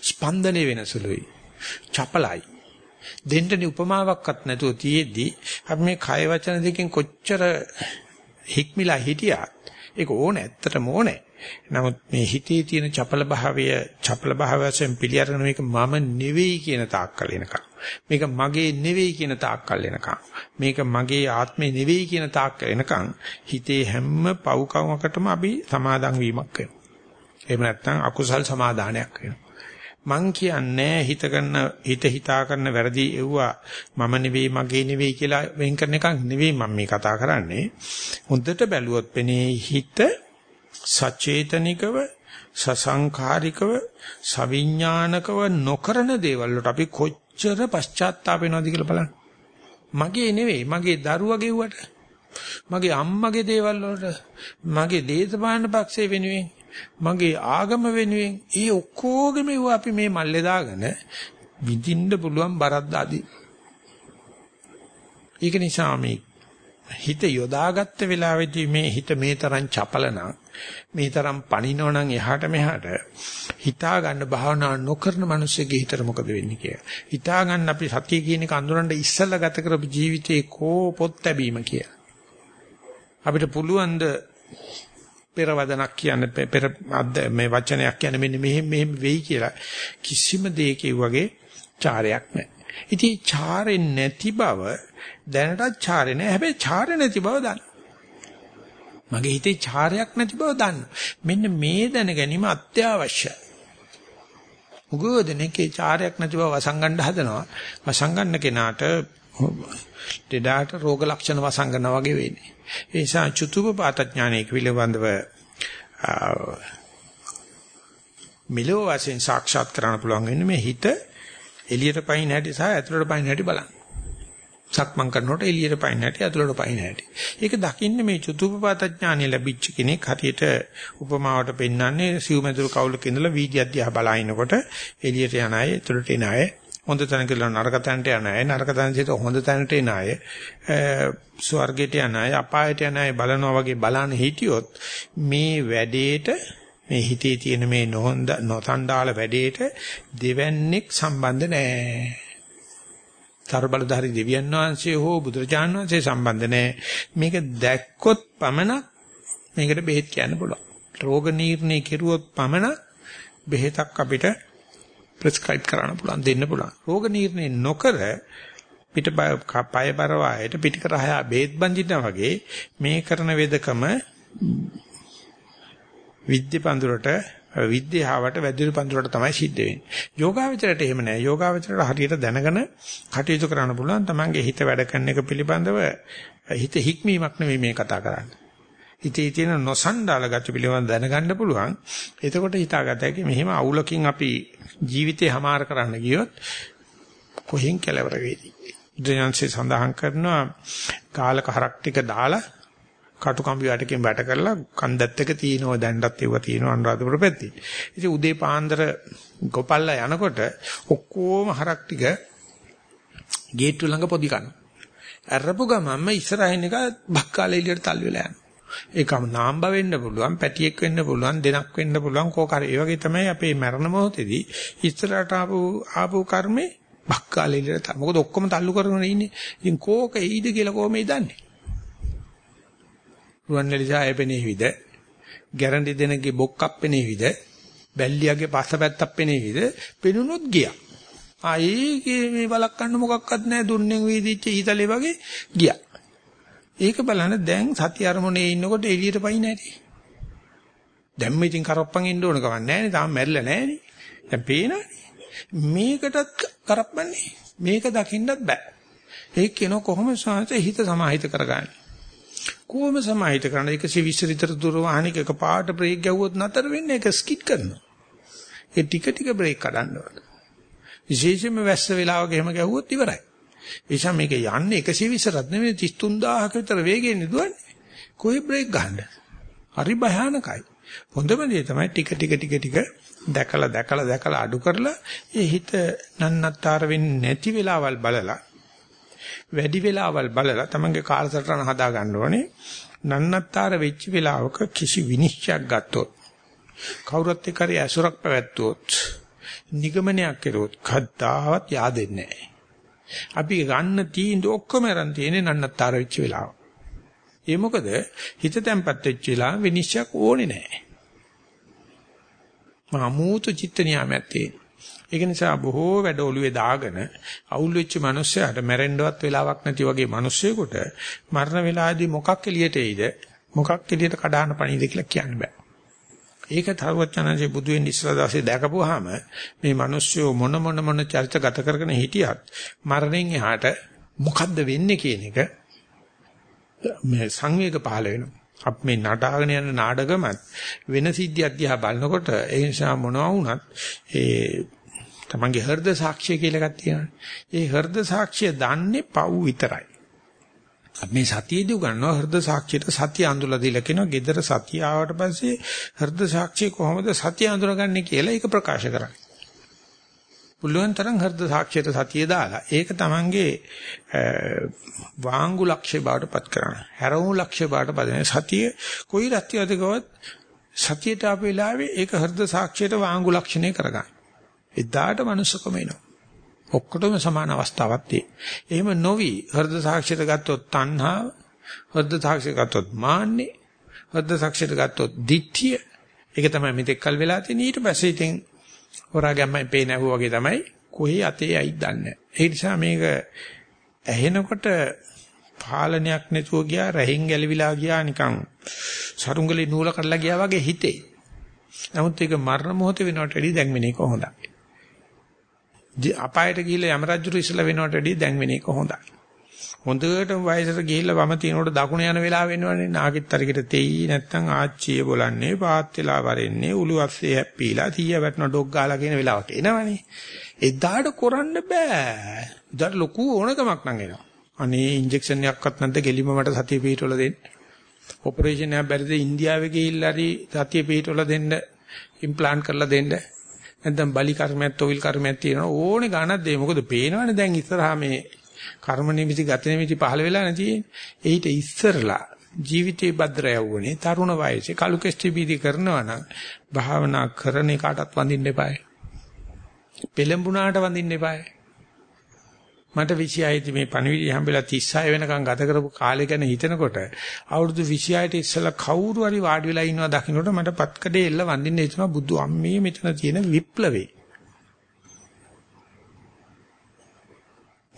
ස්පන්දනේ වෙනසලුයි. චපලයි. දෙන්නනේ උපමාවක්වත් නැතුව තියේදී අපි මේ කය වචන දෙකෙන් කොච්චර හික්මිලා හිටියා ඒක ඕනේ ඇත්තටම ඕනේ. නමුත් මේ හිතේ තියෙන චපල භාවය චපල භාවයෙන් පිළිඅරගෙන මේක මම නෙවෙයි කියන තාක්කල් එනකම්. මේක මගේ නෙවෙයි කියන තාක්කල් එනකම්. මේක මගේ ආත්මේ නෙවෙයි කියන තාක්කල් එනකම් හිතේ හැම පව්කමකටම අපි සමාදන් වීමක් වෙනවා. එහෙම නැත්නම් අකුසල් සමාදානයක් වෙනවා. මං කියන්නේ හිත කරන හිත හිතා කරන වැරදි එව්වා මම නෙවෙයි මගේ නෙවෙයි කියලා වෙන් කරන එකක් නෙවෙයි මම මේ කතා කරන්නේ හොඳට බැලුවොත් පෙනේ හිත සචේතනිකව සසංඛාරිකව සවිඥානිකව නොකරන දේවල් වලට අපි කොච්චර පශ්චාත්තාප වෙනවද කියලා බලන්න. මගේ නෙවෙයි මගේ දරුවා ගෙව්වට මගේ අම්මගේ දේවල් වලට මගේ දේශපාලන පක්ෂය වෙනුවෙන් මගේ ආගම වෙනුවෙන් ඒ ඔක්කොගෙම අපි මේ මල්ලේ දාගෙන විඳින්න පුළුවන් බරක් දාදී. ඒක නිසා මේ හිත යොදාගත්ත වෙලාවේදී මේ හිත මේ තරම් චපලනම් මේ තරම් පණිනවනම් එහාට මෙහාට හිතා ගන්න භාවනා නොකරන මිනිස්සුගේ හිතට මොකද වෙන්නේ කියලා. හිතා ගන්න අපි සතිය කියන එක අඳුරන්න ඉස්සෙල්ලා ගත කරපු ජීවිතේ කෝ පොත් ලැබීම කියලා. අපිට පුළුවන් ද පෙරවදනක් කියන්න පෙර මේ වචනයක් කියන්න මෙන්න මෙහෙම මෙහෙම වෙයි කියලා කිසිම දෙයක වගේ චාරයක් නැහැ. ඉතින් චාරේ නැති බව දැනටත් චාරේ නැහැ. හැබැයි චාරේ නැති බව දන්න. මගේ හිතේ චාරයක් නැති බව දන්න. මෙන්න මේ දැන ගැනීම අත්‍යවශ්‍යයි. උගෝදෙනකේ චාරයක් නැති බව වසංගන්න හදනවා. වසංගන්න කෙනාට දෙඩාට රෝග ලක්ෂණ වසංගනවා වගේ වෙන්නේ. ඒ නිසා චුතුපපාත ඥානයේ පිළිබඳව මිලෝ වශයෙන් සාක්ෂාත් කරන්න පුළුවන් වෙන්නේ මේ හිත එළියට පයින් හැටි සහ ඇතුළට පයින් හැටි බලන්න. සක්මන් කරනකොට එළියට පයින් හැටි ඇතුළට පයින් හැටි. ඒක දකින්නේ මේ චතුප්පපාත ඥානෙ ලැබිච්ච කෙනෙක් හරියට උපමාවට පෙන්වන්නේ සිව්මෙදුරු කවුලක ඉඳලා වීදියක් දිහා බලනකොට එළියට යන අය ඇතුළට එන අය හොඳ තැනක ඉඳලා නරක තැනට යන අය නරක තැනට සිට හොඳ තැනට එන අය ස්වර්ගයට යන අය අපායට යන අය බලනවා වගේ බලන්න හිටියොත් මේ වැඩේට මේ හිතේ තියෙන මේ නොහොඳ නොතණ්ඩාල වැඩේට දෙවන්නේක් සම්බන්ධ නැහැ තරබලධාරි දෙවියන් වහන්සේ හෝ බුදුරජාණන් වහන්සේ සම්බන්ධ නැහැ. මේක දැක්කොත් පමණක් මේකට බෙහෙත් කියන්න පුළුවන්. රෝග නිర్ణය කෙරුවොත් පමණක් බෙහෙතක් අපිට ප්‍රෙස්ක්‍රයිබ් කරන්න පුළුවන් දෙන්න පුළුවන්. රෝග නිర్ణය නොකර පිට පය බරවායට පිටිකර හය බෙහෙත් බඳිනා වගේ මේ කරන වේදකම විද්‍ය පඳුරට විද්‍යාවට වැදිරු පඳුරට තමයි සිද්ධ වෙන්නේ. යෝගාවචරයට එහෙම නෑ. යෝගාවචරයට හරියට දැනගෙන කටයුතු කරන්න පුළුවන්. තමන්ගේ හිත වැඩ කරන එක පිළිබඳව හිත හික්මීමක් නෙවෙයි මේ කතා කරන්නේ. හිතේ තියෙන නොසන්ඩාල ගති පිළිබඳව දැනගන්න පුළුවන්. එතකොට හිතාගත හැකි මෙහෙම අවුලකින් අපි ජීවිතේ හමාර කරන්න ගියොත් කොහෙන් කෙලවර වේවි. බුදුන්සේ සඳහන් කරනවා කාලක හරක් ටික දාලා කටුකම්බි වටකින් වැට කරලා කන්දත් එක තියෙනවා දැන්වත් ඒව තියෙනවා අනුරාධපුර පැත්තේ. ඉතින් උදේ පාන්දර ගොපල්ලා යනකොට ඔක්කොම හරක් ටික ගේට්ටු ළඟ පොදි කන. අරපු ගමන්ම ඉස්සරහින් එක බක්කාලේ එළියට තල්ලු වෙලා යනවා. ඒකම නාම්බ වෙන්න පුළුවන්, පැටියෙක් වෙන්න පුළුවන්, දෙනක් වෙන්න පුළුවන් කෝකර. ඒ වගේ තමයි අපේ මරණ මොහොතේදී ඉස්සරහට ආපු ආපු කර්මේ බක්කාලේ එළියට මොකද ඔක්කොම තල්ලු කරගෙන ඉන්නේ. ඉතින් කෝක එයිද කියලා කොහොමද දන්නේ? රුවන්වැලිසෑය පෙනේවිද ගැරන්ටි දෙනගේ බොක්කක් පෙනේවිද බැල්ලියගේ පස්සපැත්තක් පෙනේවිද පෙනුනොත් ගියා ආයේ මේ බලක්කන්න මොකක්වත් නැහැ දුන්නෙන් වීදිච්ච ඊතලේ වගේ ගියා ඒක බලන්න දැන් සති අරමුණේ ඉන්නකොට එළියට පයින් නැටි දැන් මේ ඉතින් කරප්පන් ඉන්න ඕන කම නැහැ නේ තාම මැරිලා නැහැ නේ දැන් පේනවනේ. මේකටත් කරප්පන්නේ. මේක දකින්නත් බෑ. ඒක කියන කොහොම සාහස හිත සමාහිත කරගන්නේ? කොහොම සමාහිත කරන්න? 120 විතර දුර වාහනයක එක පාට බ්‍රේක් ගැව්වොත් නතර වෙන්නේ ඒක ස්කිඩ් කරනවා. ඒ ටික ටික බ්‍රේක් කඩන්න ඕන. විශේෂයෙන්ම වැස්ස වෙලාවක එහෙම ගැව්වොත් ඉවරයි. එනිසා මේක යන්නේ 120ක් නෙමෙයි 33000ක විතර වේගයෙන් දුවන්නේ. කොහේ බ්‍රේක් ගහන්න? හරි භයානකයි. හොඳම දේ තමයි ටික ටික ටික ටික දැකලා දැකලා දැකලා අඩු කරලා ඒ හිත නන්නත්තර වෙන්නේ නැති වෙලාවල් බලලා වැඩි වෙලාවල් බලලා තමන්ගේ කාලසටහන හදා ගන්න ඕනේ. නන්නත්තර වෙච්ච වෙලාවක කිසි විනිශ්චයක් ගත්තොත් කවුරුත් එක්ක හරි ඇසුරක් පැවැත්වුවොත් නිගමනයක් කෙරුවොත් කද්දාවත් yaadෙන්නේ නැහැ. අපි ගන්න තීන්දුව ඔක්කොම අරන් තියෙන්නේ නන්නත්තර වෙච්ච වෙලාව. ඒ මොකද හිත තැම්පත් වෙච්ච වෙලාව විනිශ්චයක් ඕනේ නැහැ. මාමූතු චිත්ත නියාමයක් තියෙන. ඒක නිසා බොහෝ වැඩ ඔළුවේ දාගෙන අවුල් වෙච්ච මිනිස්සයාට මැරෙන්නවත් වෙලාවක් නැති වගේ මිනිස්සෙකුට මරණ වෙලාවේදී මොකක් එළියට එයිද මොකක් එළියට කඩාන පණීද කියලා කියන්න බෑ. ඒක තරුවචනanse බුදු වෙන්න ඉස්සලා දවසේ දැකපුවාම මේ මිනිස්සු මොන මොන මොන චරිත ගත කරගෙන හිටියත් මරණයෙන් එහාට මොකද්ද වෙන්නේ කියන එක මේ සංවේග පහළ වෙනවා. අප මේ නටාගෙන යන නාටකමත් වෙන සිද්ධියක් දිහා බලනකොට ඒ නිසා මොනවා වුණත් ඒ තමන්ගේ හෘද සාක්ෂිය කියලා එකක් තියෙනවා. ඒ හෘද සාක්ෂිය දන්නේ පව් විතරයි. අපි මේ සතියේදී උගන්වනවා හෘද සාක්ෂියට සතිය අඳුරලා දීලා කියනවා gedara සතිය ආවට පස්සේ හෘද සාක්ෂිය කොහොමද සතිය අඳුරගන්නේ කියලා ඒක ප්‍රකාශ කරන්නේ. පුළුවන් තරම් හෘද සාක්ෂියට සතිය දාලා ඒක තමන්ගේ වාංගු ලක්ෂ්‍ය බවට පත් කරන. හැරවුම් ලක්ෂ්‍ය බවට පදන සතිය කොයි රත්‍යවදකවත් සතියට ආපු වෙලාවේ ඒක හෘද සාක්ෂියට වාංගු ලක්ෂණය කරගන්න. එදාට මනුස්සකම එනවා. ඔක්කොටම සමාන අවස්ථාවක් තියෙනවා. එහෙම නොවි හෘද සාක්ෂියට ගත්තොත් තණ්හාව, හෘද සාක්ෂියට ගත්තොත් මාන්නේ, හෘද සාක්ෂියට ගත්තොත් ditthිය. ඒක තමයි මෙතෙක් කල් වෙලා තියෙන්නේ. ඊට පස්සේ ඉතින් හොරා ගැම්මයි පේන ඇහුවා වගේ තමයි කොහේ අතේ ඇයිද දන්නේ. ඒ නිසා මේක ඇහෙනකොට පාලනයක් නැතුව ගියා රැහින් ගැලවිලා ගියා නිකන් සරුංගලේ නූල කඩලා ගියා වගේ හිතේ. නමුත් ඒක මරණ මොහොතේ වෙනවට වැඩිය දැන් වෙන එක හොඳයි. අපායට ගිහිල්ලා යම රජුරු ඉස්සලා වෙනවට වැඩිය දැන් වෙන එක හොඳයි. හොඳටම වයසට ගිහිල්ලා වම තිනකොට දකුණ යන වෙලාව වෙනවනේ නාගිත් අරකට තෙයි නැත්තම් ආච්චිය බොලන්නේ පාත් වෙලා වරෙන්නේ උළු අස්සේ හැප්පීලා තීය වැටෙන ඩොග් ගාලා කියන වෙලාවට එනවනේ. එදාට කරන්න බෑ. එදාට ලොකු ඕනකමක් නම් එනවා. අනේ ඉන්ජෙක්ෂන් එකක්වත් නැද්ද ගෙලිම මට සතිය පිටවල දෙන්න. ඔපරේෂන් එකක් බැරිද ඉන්දියාවේ ගිහිල්ලා හරි සතිය පිටවල දෙන්න ඉම්ප්ලාන්ට් කරලා දෙන්න. නැත්නම් බලි කර්මයක් තොවිල් කර්මයක් තියෙනවා ඕනේ ගානක් දෙයි. මොකද පේනවනේ දැන් ඉස්සරහා මේ කර්ම නිමිති ගත නිමිති පහළ වෙලා නැති. ඒිට ඉස්සරලා ජීවිතේ භද්‍ර යවුනේ තරුණ වයසේ කලු කෙස්ටි බීදි කරනවා නම් භාවනා කරන එකටත් වඳින්න එපායි. පෙළඹුණාට වඳින්න එපායි. මට 26 දී මේ පණවිඩි හම්බෙලා 36 වෙනකන් ගත කරපු කාලය ගැන හිතනකොට අවුරුදු 26ට ඉස්සෙල්ලා කවුරු හරි වාඩි වෙලා ඉන්නවා දකින්නට මට පත්කඩේ එල්ල වඳින්න හිතනවා බුදු අම්මේ මෙතන තියෙන විප්ලවේ.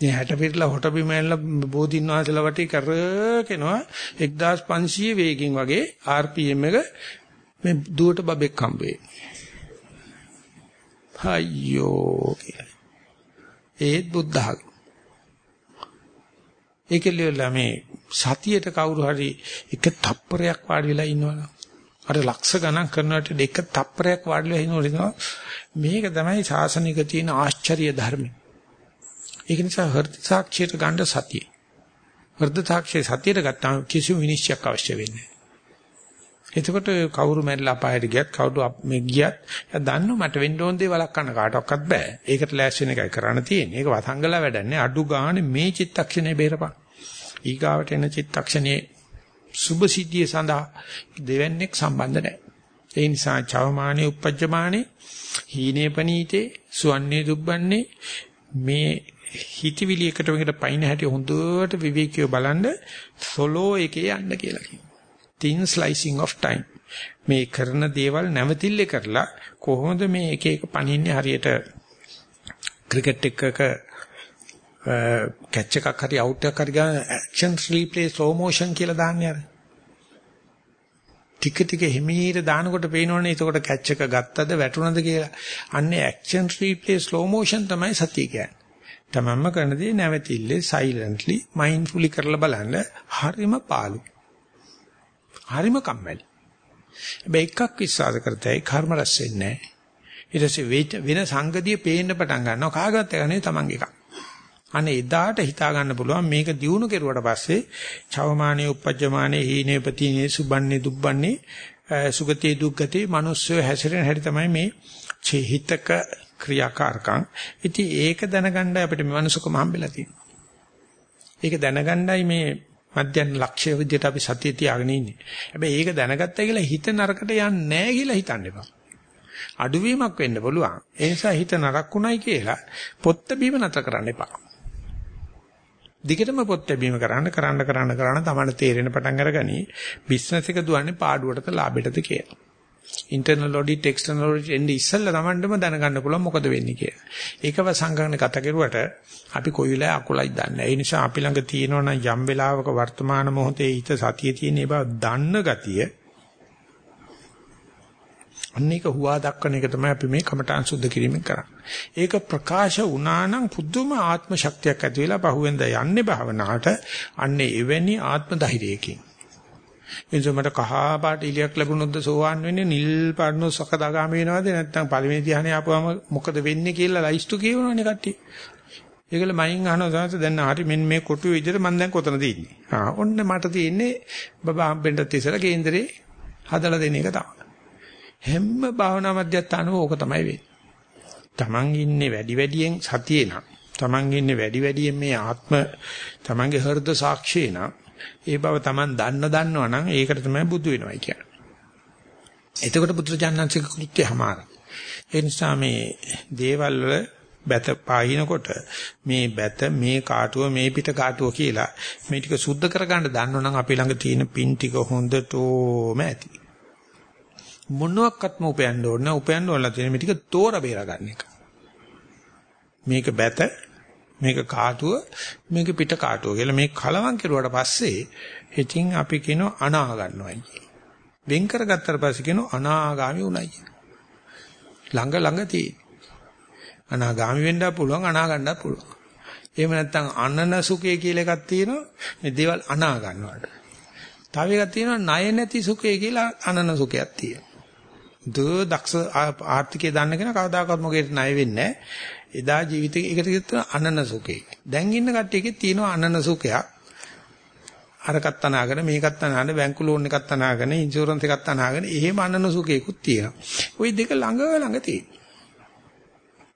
මේ හැට පිටලා හොට බිම ඇනලා බෝධින් වහන්සේලා වටේ කරකිනවා 1500 වේගින් වගේ RPM එක මේ දුවට බබෙක් හම්බේ. අයියෝ ඒත් බුද්ධහග ඒකෙල්ලලා මේ සතියේට කවුරු හරි එක තප්පරයක් වාඩි වෙලා ඉන්නවනම් අර ලක්ෂ ගණන් කරනකොට එක තප්පරයක් වාඩි වෙලා ඉන්නවා මේක තමයි ශාසනික තියෙන ආශ්චර්ය ධර්මය. ඒක නිසා හෘද සාක්ෂියට ගන්න සතිය. හෘද සාක්ෂිය සතියට ගත්තාම කිසිම විනිශ්චයක් අවශ්‍ය වෙන්නේ නැහැ. එතකොට කවුරු මැරිලා අපායට ගියත් කවුරු මේ ගියත් එයා දන්නව මට වෙන්න ඕන දේ වළක්වන්න කාටවත් බෑ. ඒකට ලෑස්ති වෙන එකයි කරන්න තියෙන්නේ. ඒක වසංගල වැඩන්නේ. අඩු ගානේ මේ චිත්තක්ෂණය බේරපන්. ඊගාවට එන චිත්තක්ෂණයේ සුභ සිද්ධිය සඳහා දෙවන්නේක් සම්බන්ධ නැහැ. ඒ නිසා චවමානේ uppajjamaane හීනේ පනීතේ සුවන්නේ දුබ්බන්නේ මේ හිතවිලි එකට වෙකට පයින් හැටි හොඳට විවේකීව බලන්න සොලෝ එකේ යන්න කියලා කියනවා. Thin slicing of time. මේ කරන දේවල් නැවතිල්ලේ කරලා කොහොමද මේ එක එක පණින්නේ හරියට ක්‍රිකට් එකක කැච් එකක් හරි අවුට් එකක් හරි ගන්න ඇක්ෂන් රීප්ලේ ස්ලෝ මෝෂන් කියලා දාන්නේ අර. ටික ටික හිමීර දානකොට පේනවනේ එතකොට කැච් එක ගත්තද වැටුණද කියලා. අන්නේ ඇක්ෂන් රීප්ලේ ස්ලෝ මෝෂන් තමයි සතිය කියන්නේ. තමන්ම කරන දේ නැවතිල්ලේ සයිලන්ට්ලි මයින්ඩ්ෆුලි කරලා බලන්න හරිම පාළු. හරිම කම්මැලි. හැබැයි එකක් විශ්වාස කරතයි කර්ම රැස් වෙන්නේ නැහැ. ඊට පස්සේ වෙන සංගතිය පේන්න පටන් ගන්නවා කාගවත් එක නෙවෙයි තමන් එකක්. අනේ එදාට හිතා ගන්න පුළුවන් මේක දිනු කෙරුවට පස්සේ චවමානේ uppajjamaනේ හීනේ ප්‍රතිනේ සුබන්නේ දුබ්බන්නේ සුගතිය දුක්ගතිය මිනිස්සු හැසිරෙන හැටි තමයි මේ චේහිතක ක්‍රියාකාරකම්. ඉතින් ඒක දැනගන්නයි අපිට මේ මනුස්සකම හම්බෙලා තියෙන්නේ. ඒක දැනගන්නයි මේ මධ්‍යන ලක්ෂ්‍ය විදියට අපි සතිය තියාගෙන ඉන්නේ. හැබැයි ඒක දැනගත්තා කියලා හිත නරකට යන්නේ නැහැ කියලා හිතන්න එපා. අඩුවීමක් වෙන්න පුළුවන්. ඒ නිසා හිත නරකුණයි කියලා පොත්ත බීම නැතර කරන්න එපා. දිගටම පොත් ලැබීම කරන්න කරන්න කරන්න කරන්න තමයි තේරෙන පටන් අරගනි බිස්නස් එක දුවන්නේ පාඩුවටද ලාභයටද කියලා. ඉන්ටර්නල් ඔඩිට් එක්ස්ටර්නල් ඔඩිට් එන්නේ ඉස්සෙල්ලා Tamandම දැනගන්න පුළුවන් මොකද වෙන්නේ කියලා. ඒකව සංගණන කතා කරුවට අපි කොයි වෙලාවෙ අකුලයි දන්නේ. ඒ නිසා අපි ළඟ තියෙනවනම් යම් වෙලාවක වර්තමාන මොහොතේ හිත සතිය තියෙන බව දන්න ගතිය අන්නේක හුවා දක්වන එක තමයි අපි මේ කමඨාන් සුද්ධ කිරීමෙන් කරන්නේ. ඒක ප්‍රකාශ වුණා නම් පුදුම ආත්ම ශක්තියක් ඇති වෙලා පහුවෙන්ද යන්නේ භාවනාවට අන්නේ එවැනි ආත්ම ධෛර්යයකින්. එනිසා මට කහා පාට ඉලියක් ලැබුණොත්ද සෝවාන් වෙන්නේ නිල් පාටනෝ සකදාගාමී වෙනවද නැත්නම් පළවෙනි ධ්‍යානෙ ආපුවම මොකද වෙන්නේ කියලා ලයිස්තු කියවනවනේ කට්ටිය. ඒකල මයින් අහනවා සාස දැන් හරි මෙන්න මේ කොටුවේ විදිහට මම දැන් කොතනද ඉන්නේ. ආ ඔන්න මට තියෙන්නේ බබා හම්බෙන්නත් ඉස්සලා කේන්දරේ හදලා දෙන එක තමයි. හැම භාවනා මධ්‍යස්ථානම ඕක තමයි වෙන්නේ. Taman ඉන්නේ වැඩි වැඩියෙන් සතියේ නම් Taman ඉන්නේ වැඩි වැඩියෙන් මේ ආත්ම Tamanගේ හෘද සාක්ෂියේ නම් ඒ බව Taman දන්න දන්නවා නම් ඒකට තමයි බුදු වෙනවයි කියන්නේ. එතකොට බුදුරජාණන්සේ කෘත්‍යමාර. ඒ නිසා මේ දේවල් වල බැත පාහිනකොට මේ බැත මේ කාටුව මේ පිට කාටුව කියලා මේ ටික සුද්ධ කරගන්න දන්නවනම් අපි ළඟ තියෙන පින් ටික හොඳටම ඇති. මොනවාක්වත්ම උපයන්න ඕනේ උපයන්න ඕන තියෙන මේ ටික තෝර බේර ගන්න එක. මේක බැත මේක කාටුව මේක පිට කාටුව කියලා මේ කලවම් කෙරුවට පස්සේ ඉතින් අපි කියනවා අනා ගන්නවයි වෙන් කරගත්තට පස්සේ කියනවා අනාගාමි උණයි ළඟ ළඟ තියෙන අනාගාමි වෙන්න පුළුවන් අනා ගන්නත් පුළුවන්. එහෙම නැත්නම් අනන සුඛය කියලා එකක් තියෙනවා. මේ දේවල් අනා ගන්නවට තව එකක් තියෙනවා ණය නැති සුඛය කියලා අනන සුඛයක් තියෙනවා. දෝ දක්ෂ ආර්ථිකය දන්න කෙනා කවදාකවත් මොකේට ණය වෙන්නේ එදා ජීවිතේ ඒකට කියන අනන සුඛේ. දැන් ඉන්න කට්ටියකේ තියෙනවා අනන සුඛයක්. අරකට අනාගෙන මේකත් අනාගෙන බැංකු ලෝන් එකත් අනාගෙන ඉන්ෂුරන්ස් එකත් අනාගෙන එහෙම අනන සුඛේකුත් තියෙනවා. ওই දෙක ළඟ ළඟ තියෙනවා.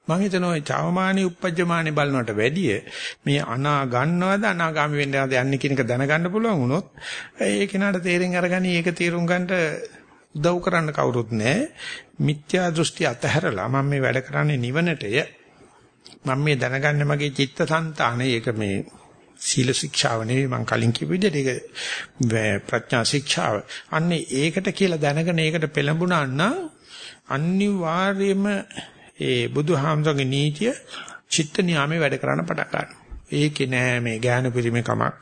මම හිතනවා චාවමානී උපජ්ජමානී බලනවට වැඩිය මේ අනා ගන්නවද අනාගාමි වෙන්නවද යන්නේ කියන එක දැනගන්න පුළුවන් වුණොත් ඒ කෙනාට තේරෙන් අරගනි ඒක තීරුම් ගන්නට උදව් කරන්න කවුරුත් නැහැ. මිත්‍යා දෘෂ්ටි අතහැරලා මම මේ වැඩ කරන්නේ නිවනටය. මම මේ දැනගන්නේ මගේ චිත්තසංතානය ඒක මේ සීල ශික්ෂාව නෙවෙයි මම කලින් කියපු විදිහට ඒක ප්‍රඥා ශික්ෂාව. අන්නේ ඒකට කියලා දැනගෙන ඒකට පෙළඹුණා නම් අනිවාර්යයෙන්ම ඒ බුදුහාමසගේ නීතිය චිත්ත නියාමේ වැඩ කරන්න පටන් ගන්නවා. ඒකේ නෑ මේ ඥාන පරිමේ කමක්.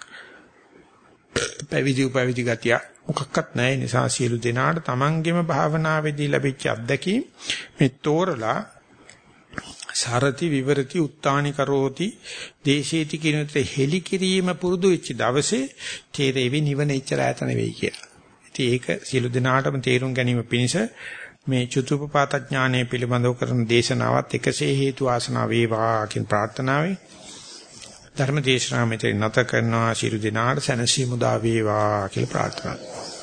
පැවිදි උපවිදි ගතිය මොකක්වත් නැහැ නිසා සියලු දෙනාට තමන්ගේම භාවනාවේදී ලැබිච්ච අත්දැකීම් මේ තෝරලා සාරති විවරති උත්තානි කරෝති. දේශේති කිනුත් හෙලි කිරීම පුරුදු වෙච්ච දවසේ තේරෙවි නිවන ඉච්චර ඈත නෙවෙයි කියලා. ඉතින් ඒක සියලු දෙනාටම තේරුම් ගැනීම පිණිස මේ චතුප්පපාත ඥානය පිළිබඳව කරන දේශනාවත් එකසේ හේතු ආසනාව වේවා කියන ප්‍රාර්ථනාවයි ධර්ම දේශනාව මෙතන නැත කරනවා. ශිරු දිනාට සැනසීම උදා වේවා කියලා ප්‍රාර්ථනා කරනවා.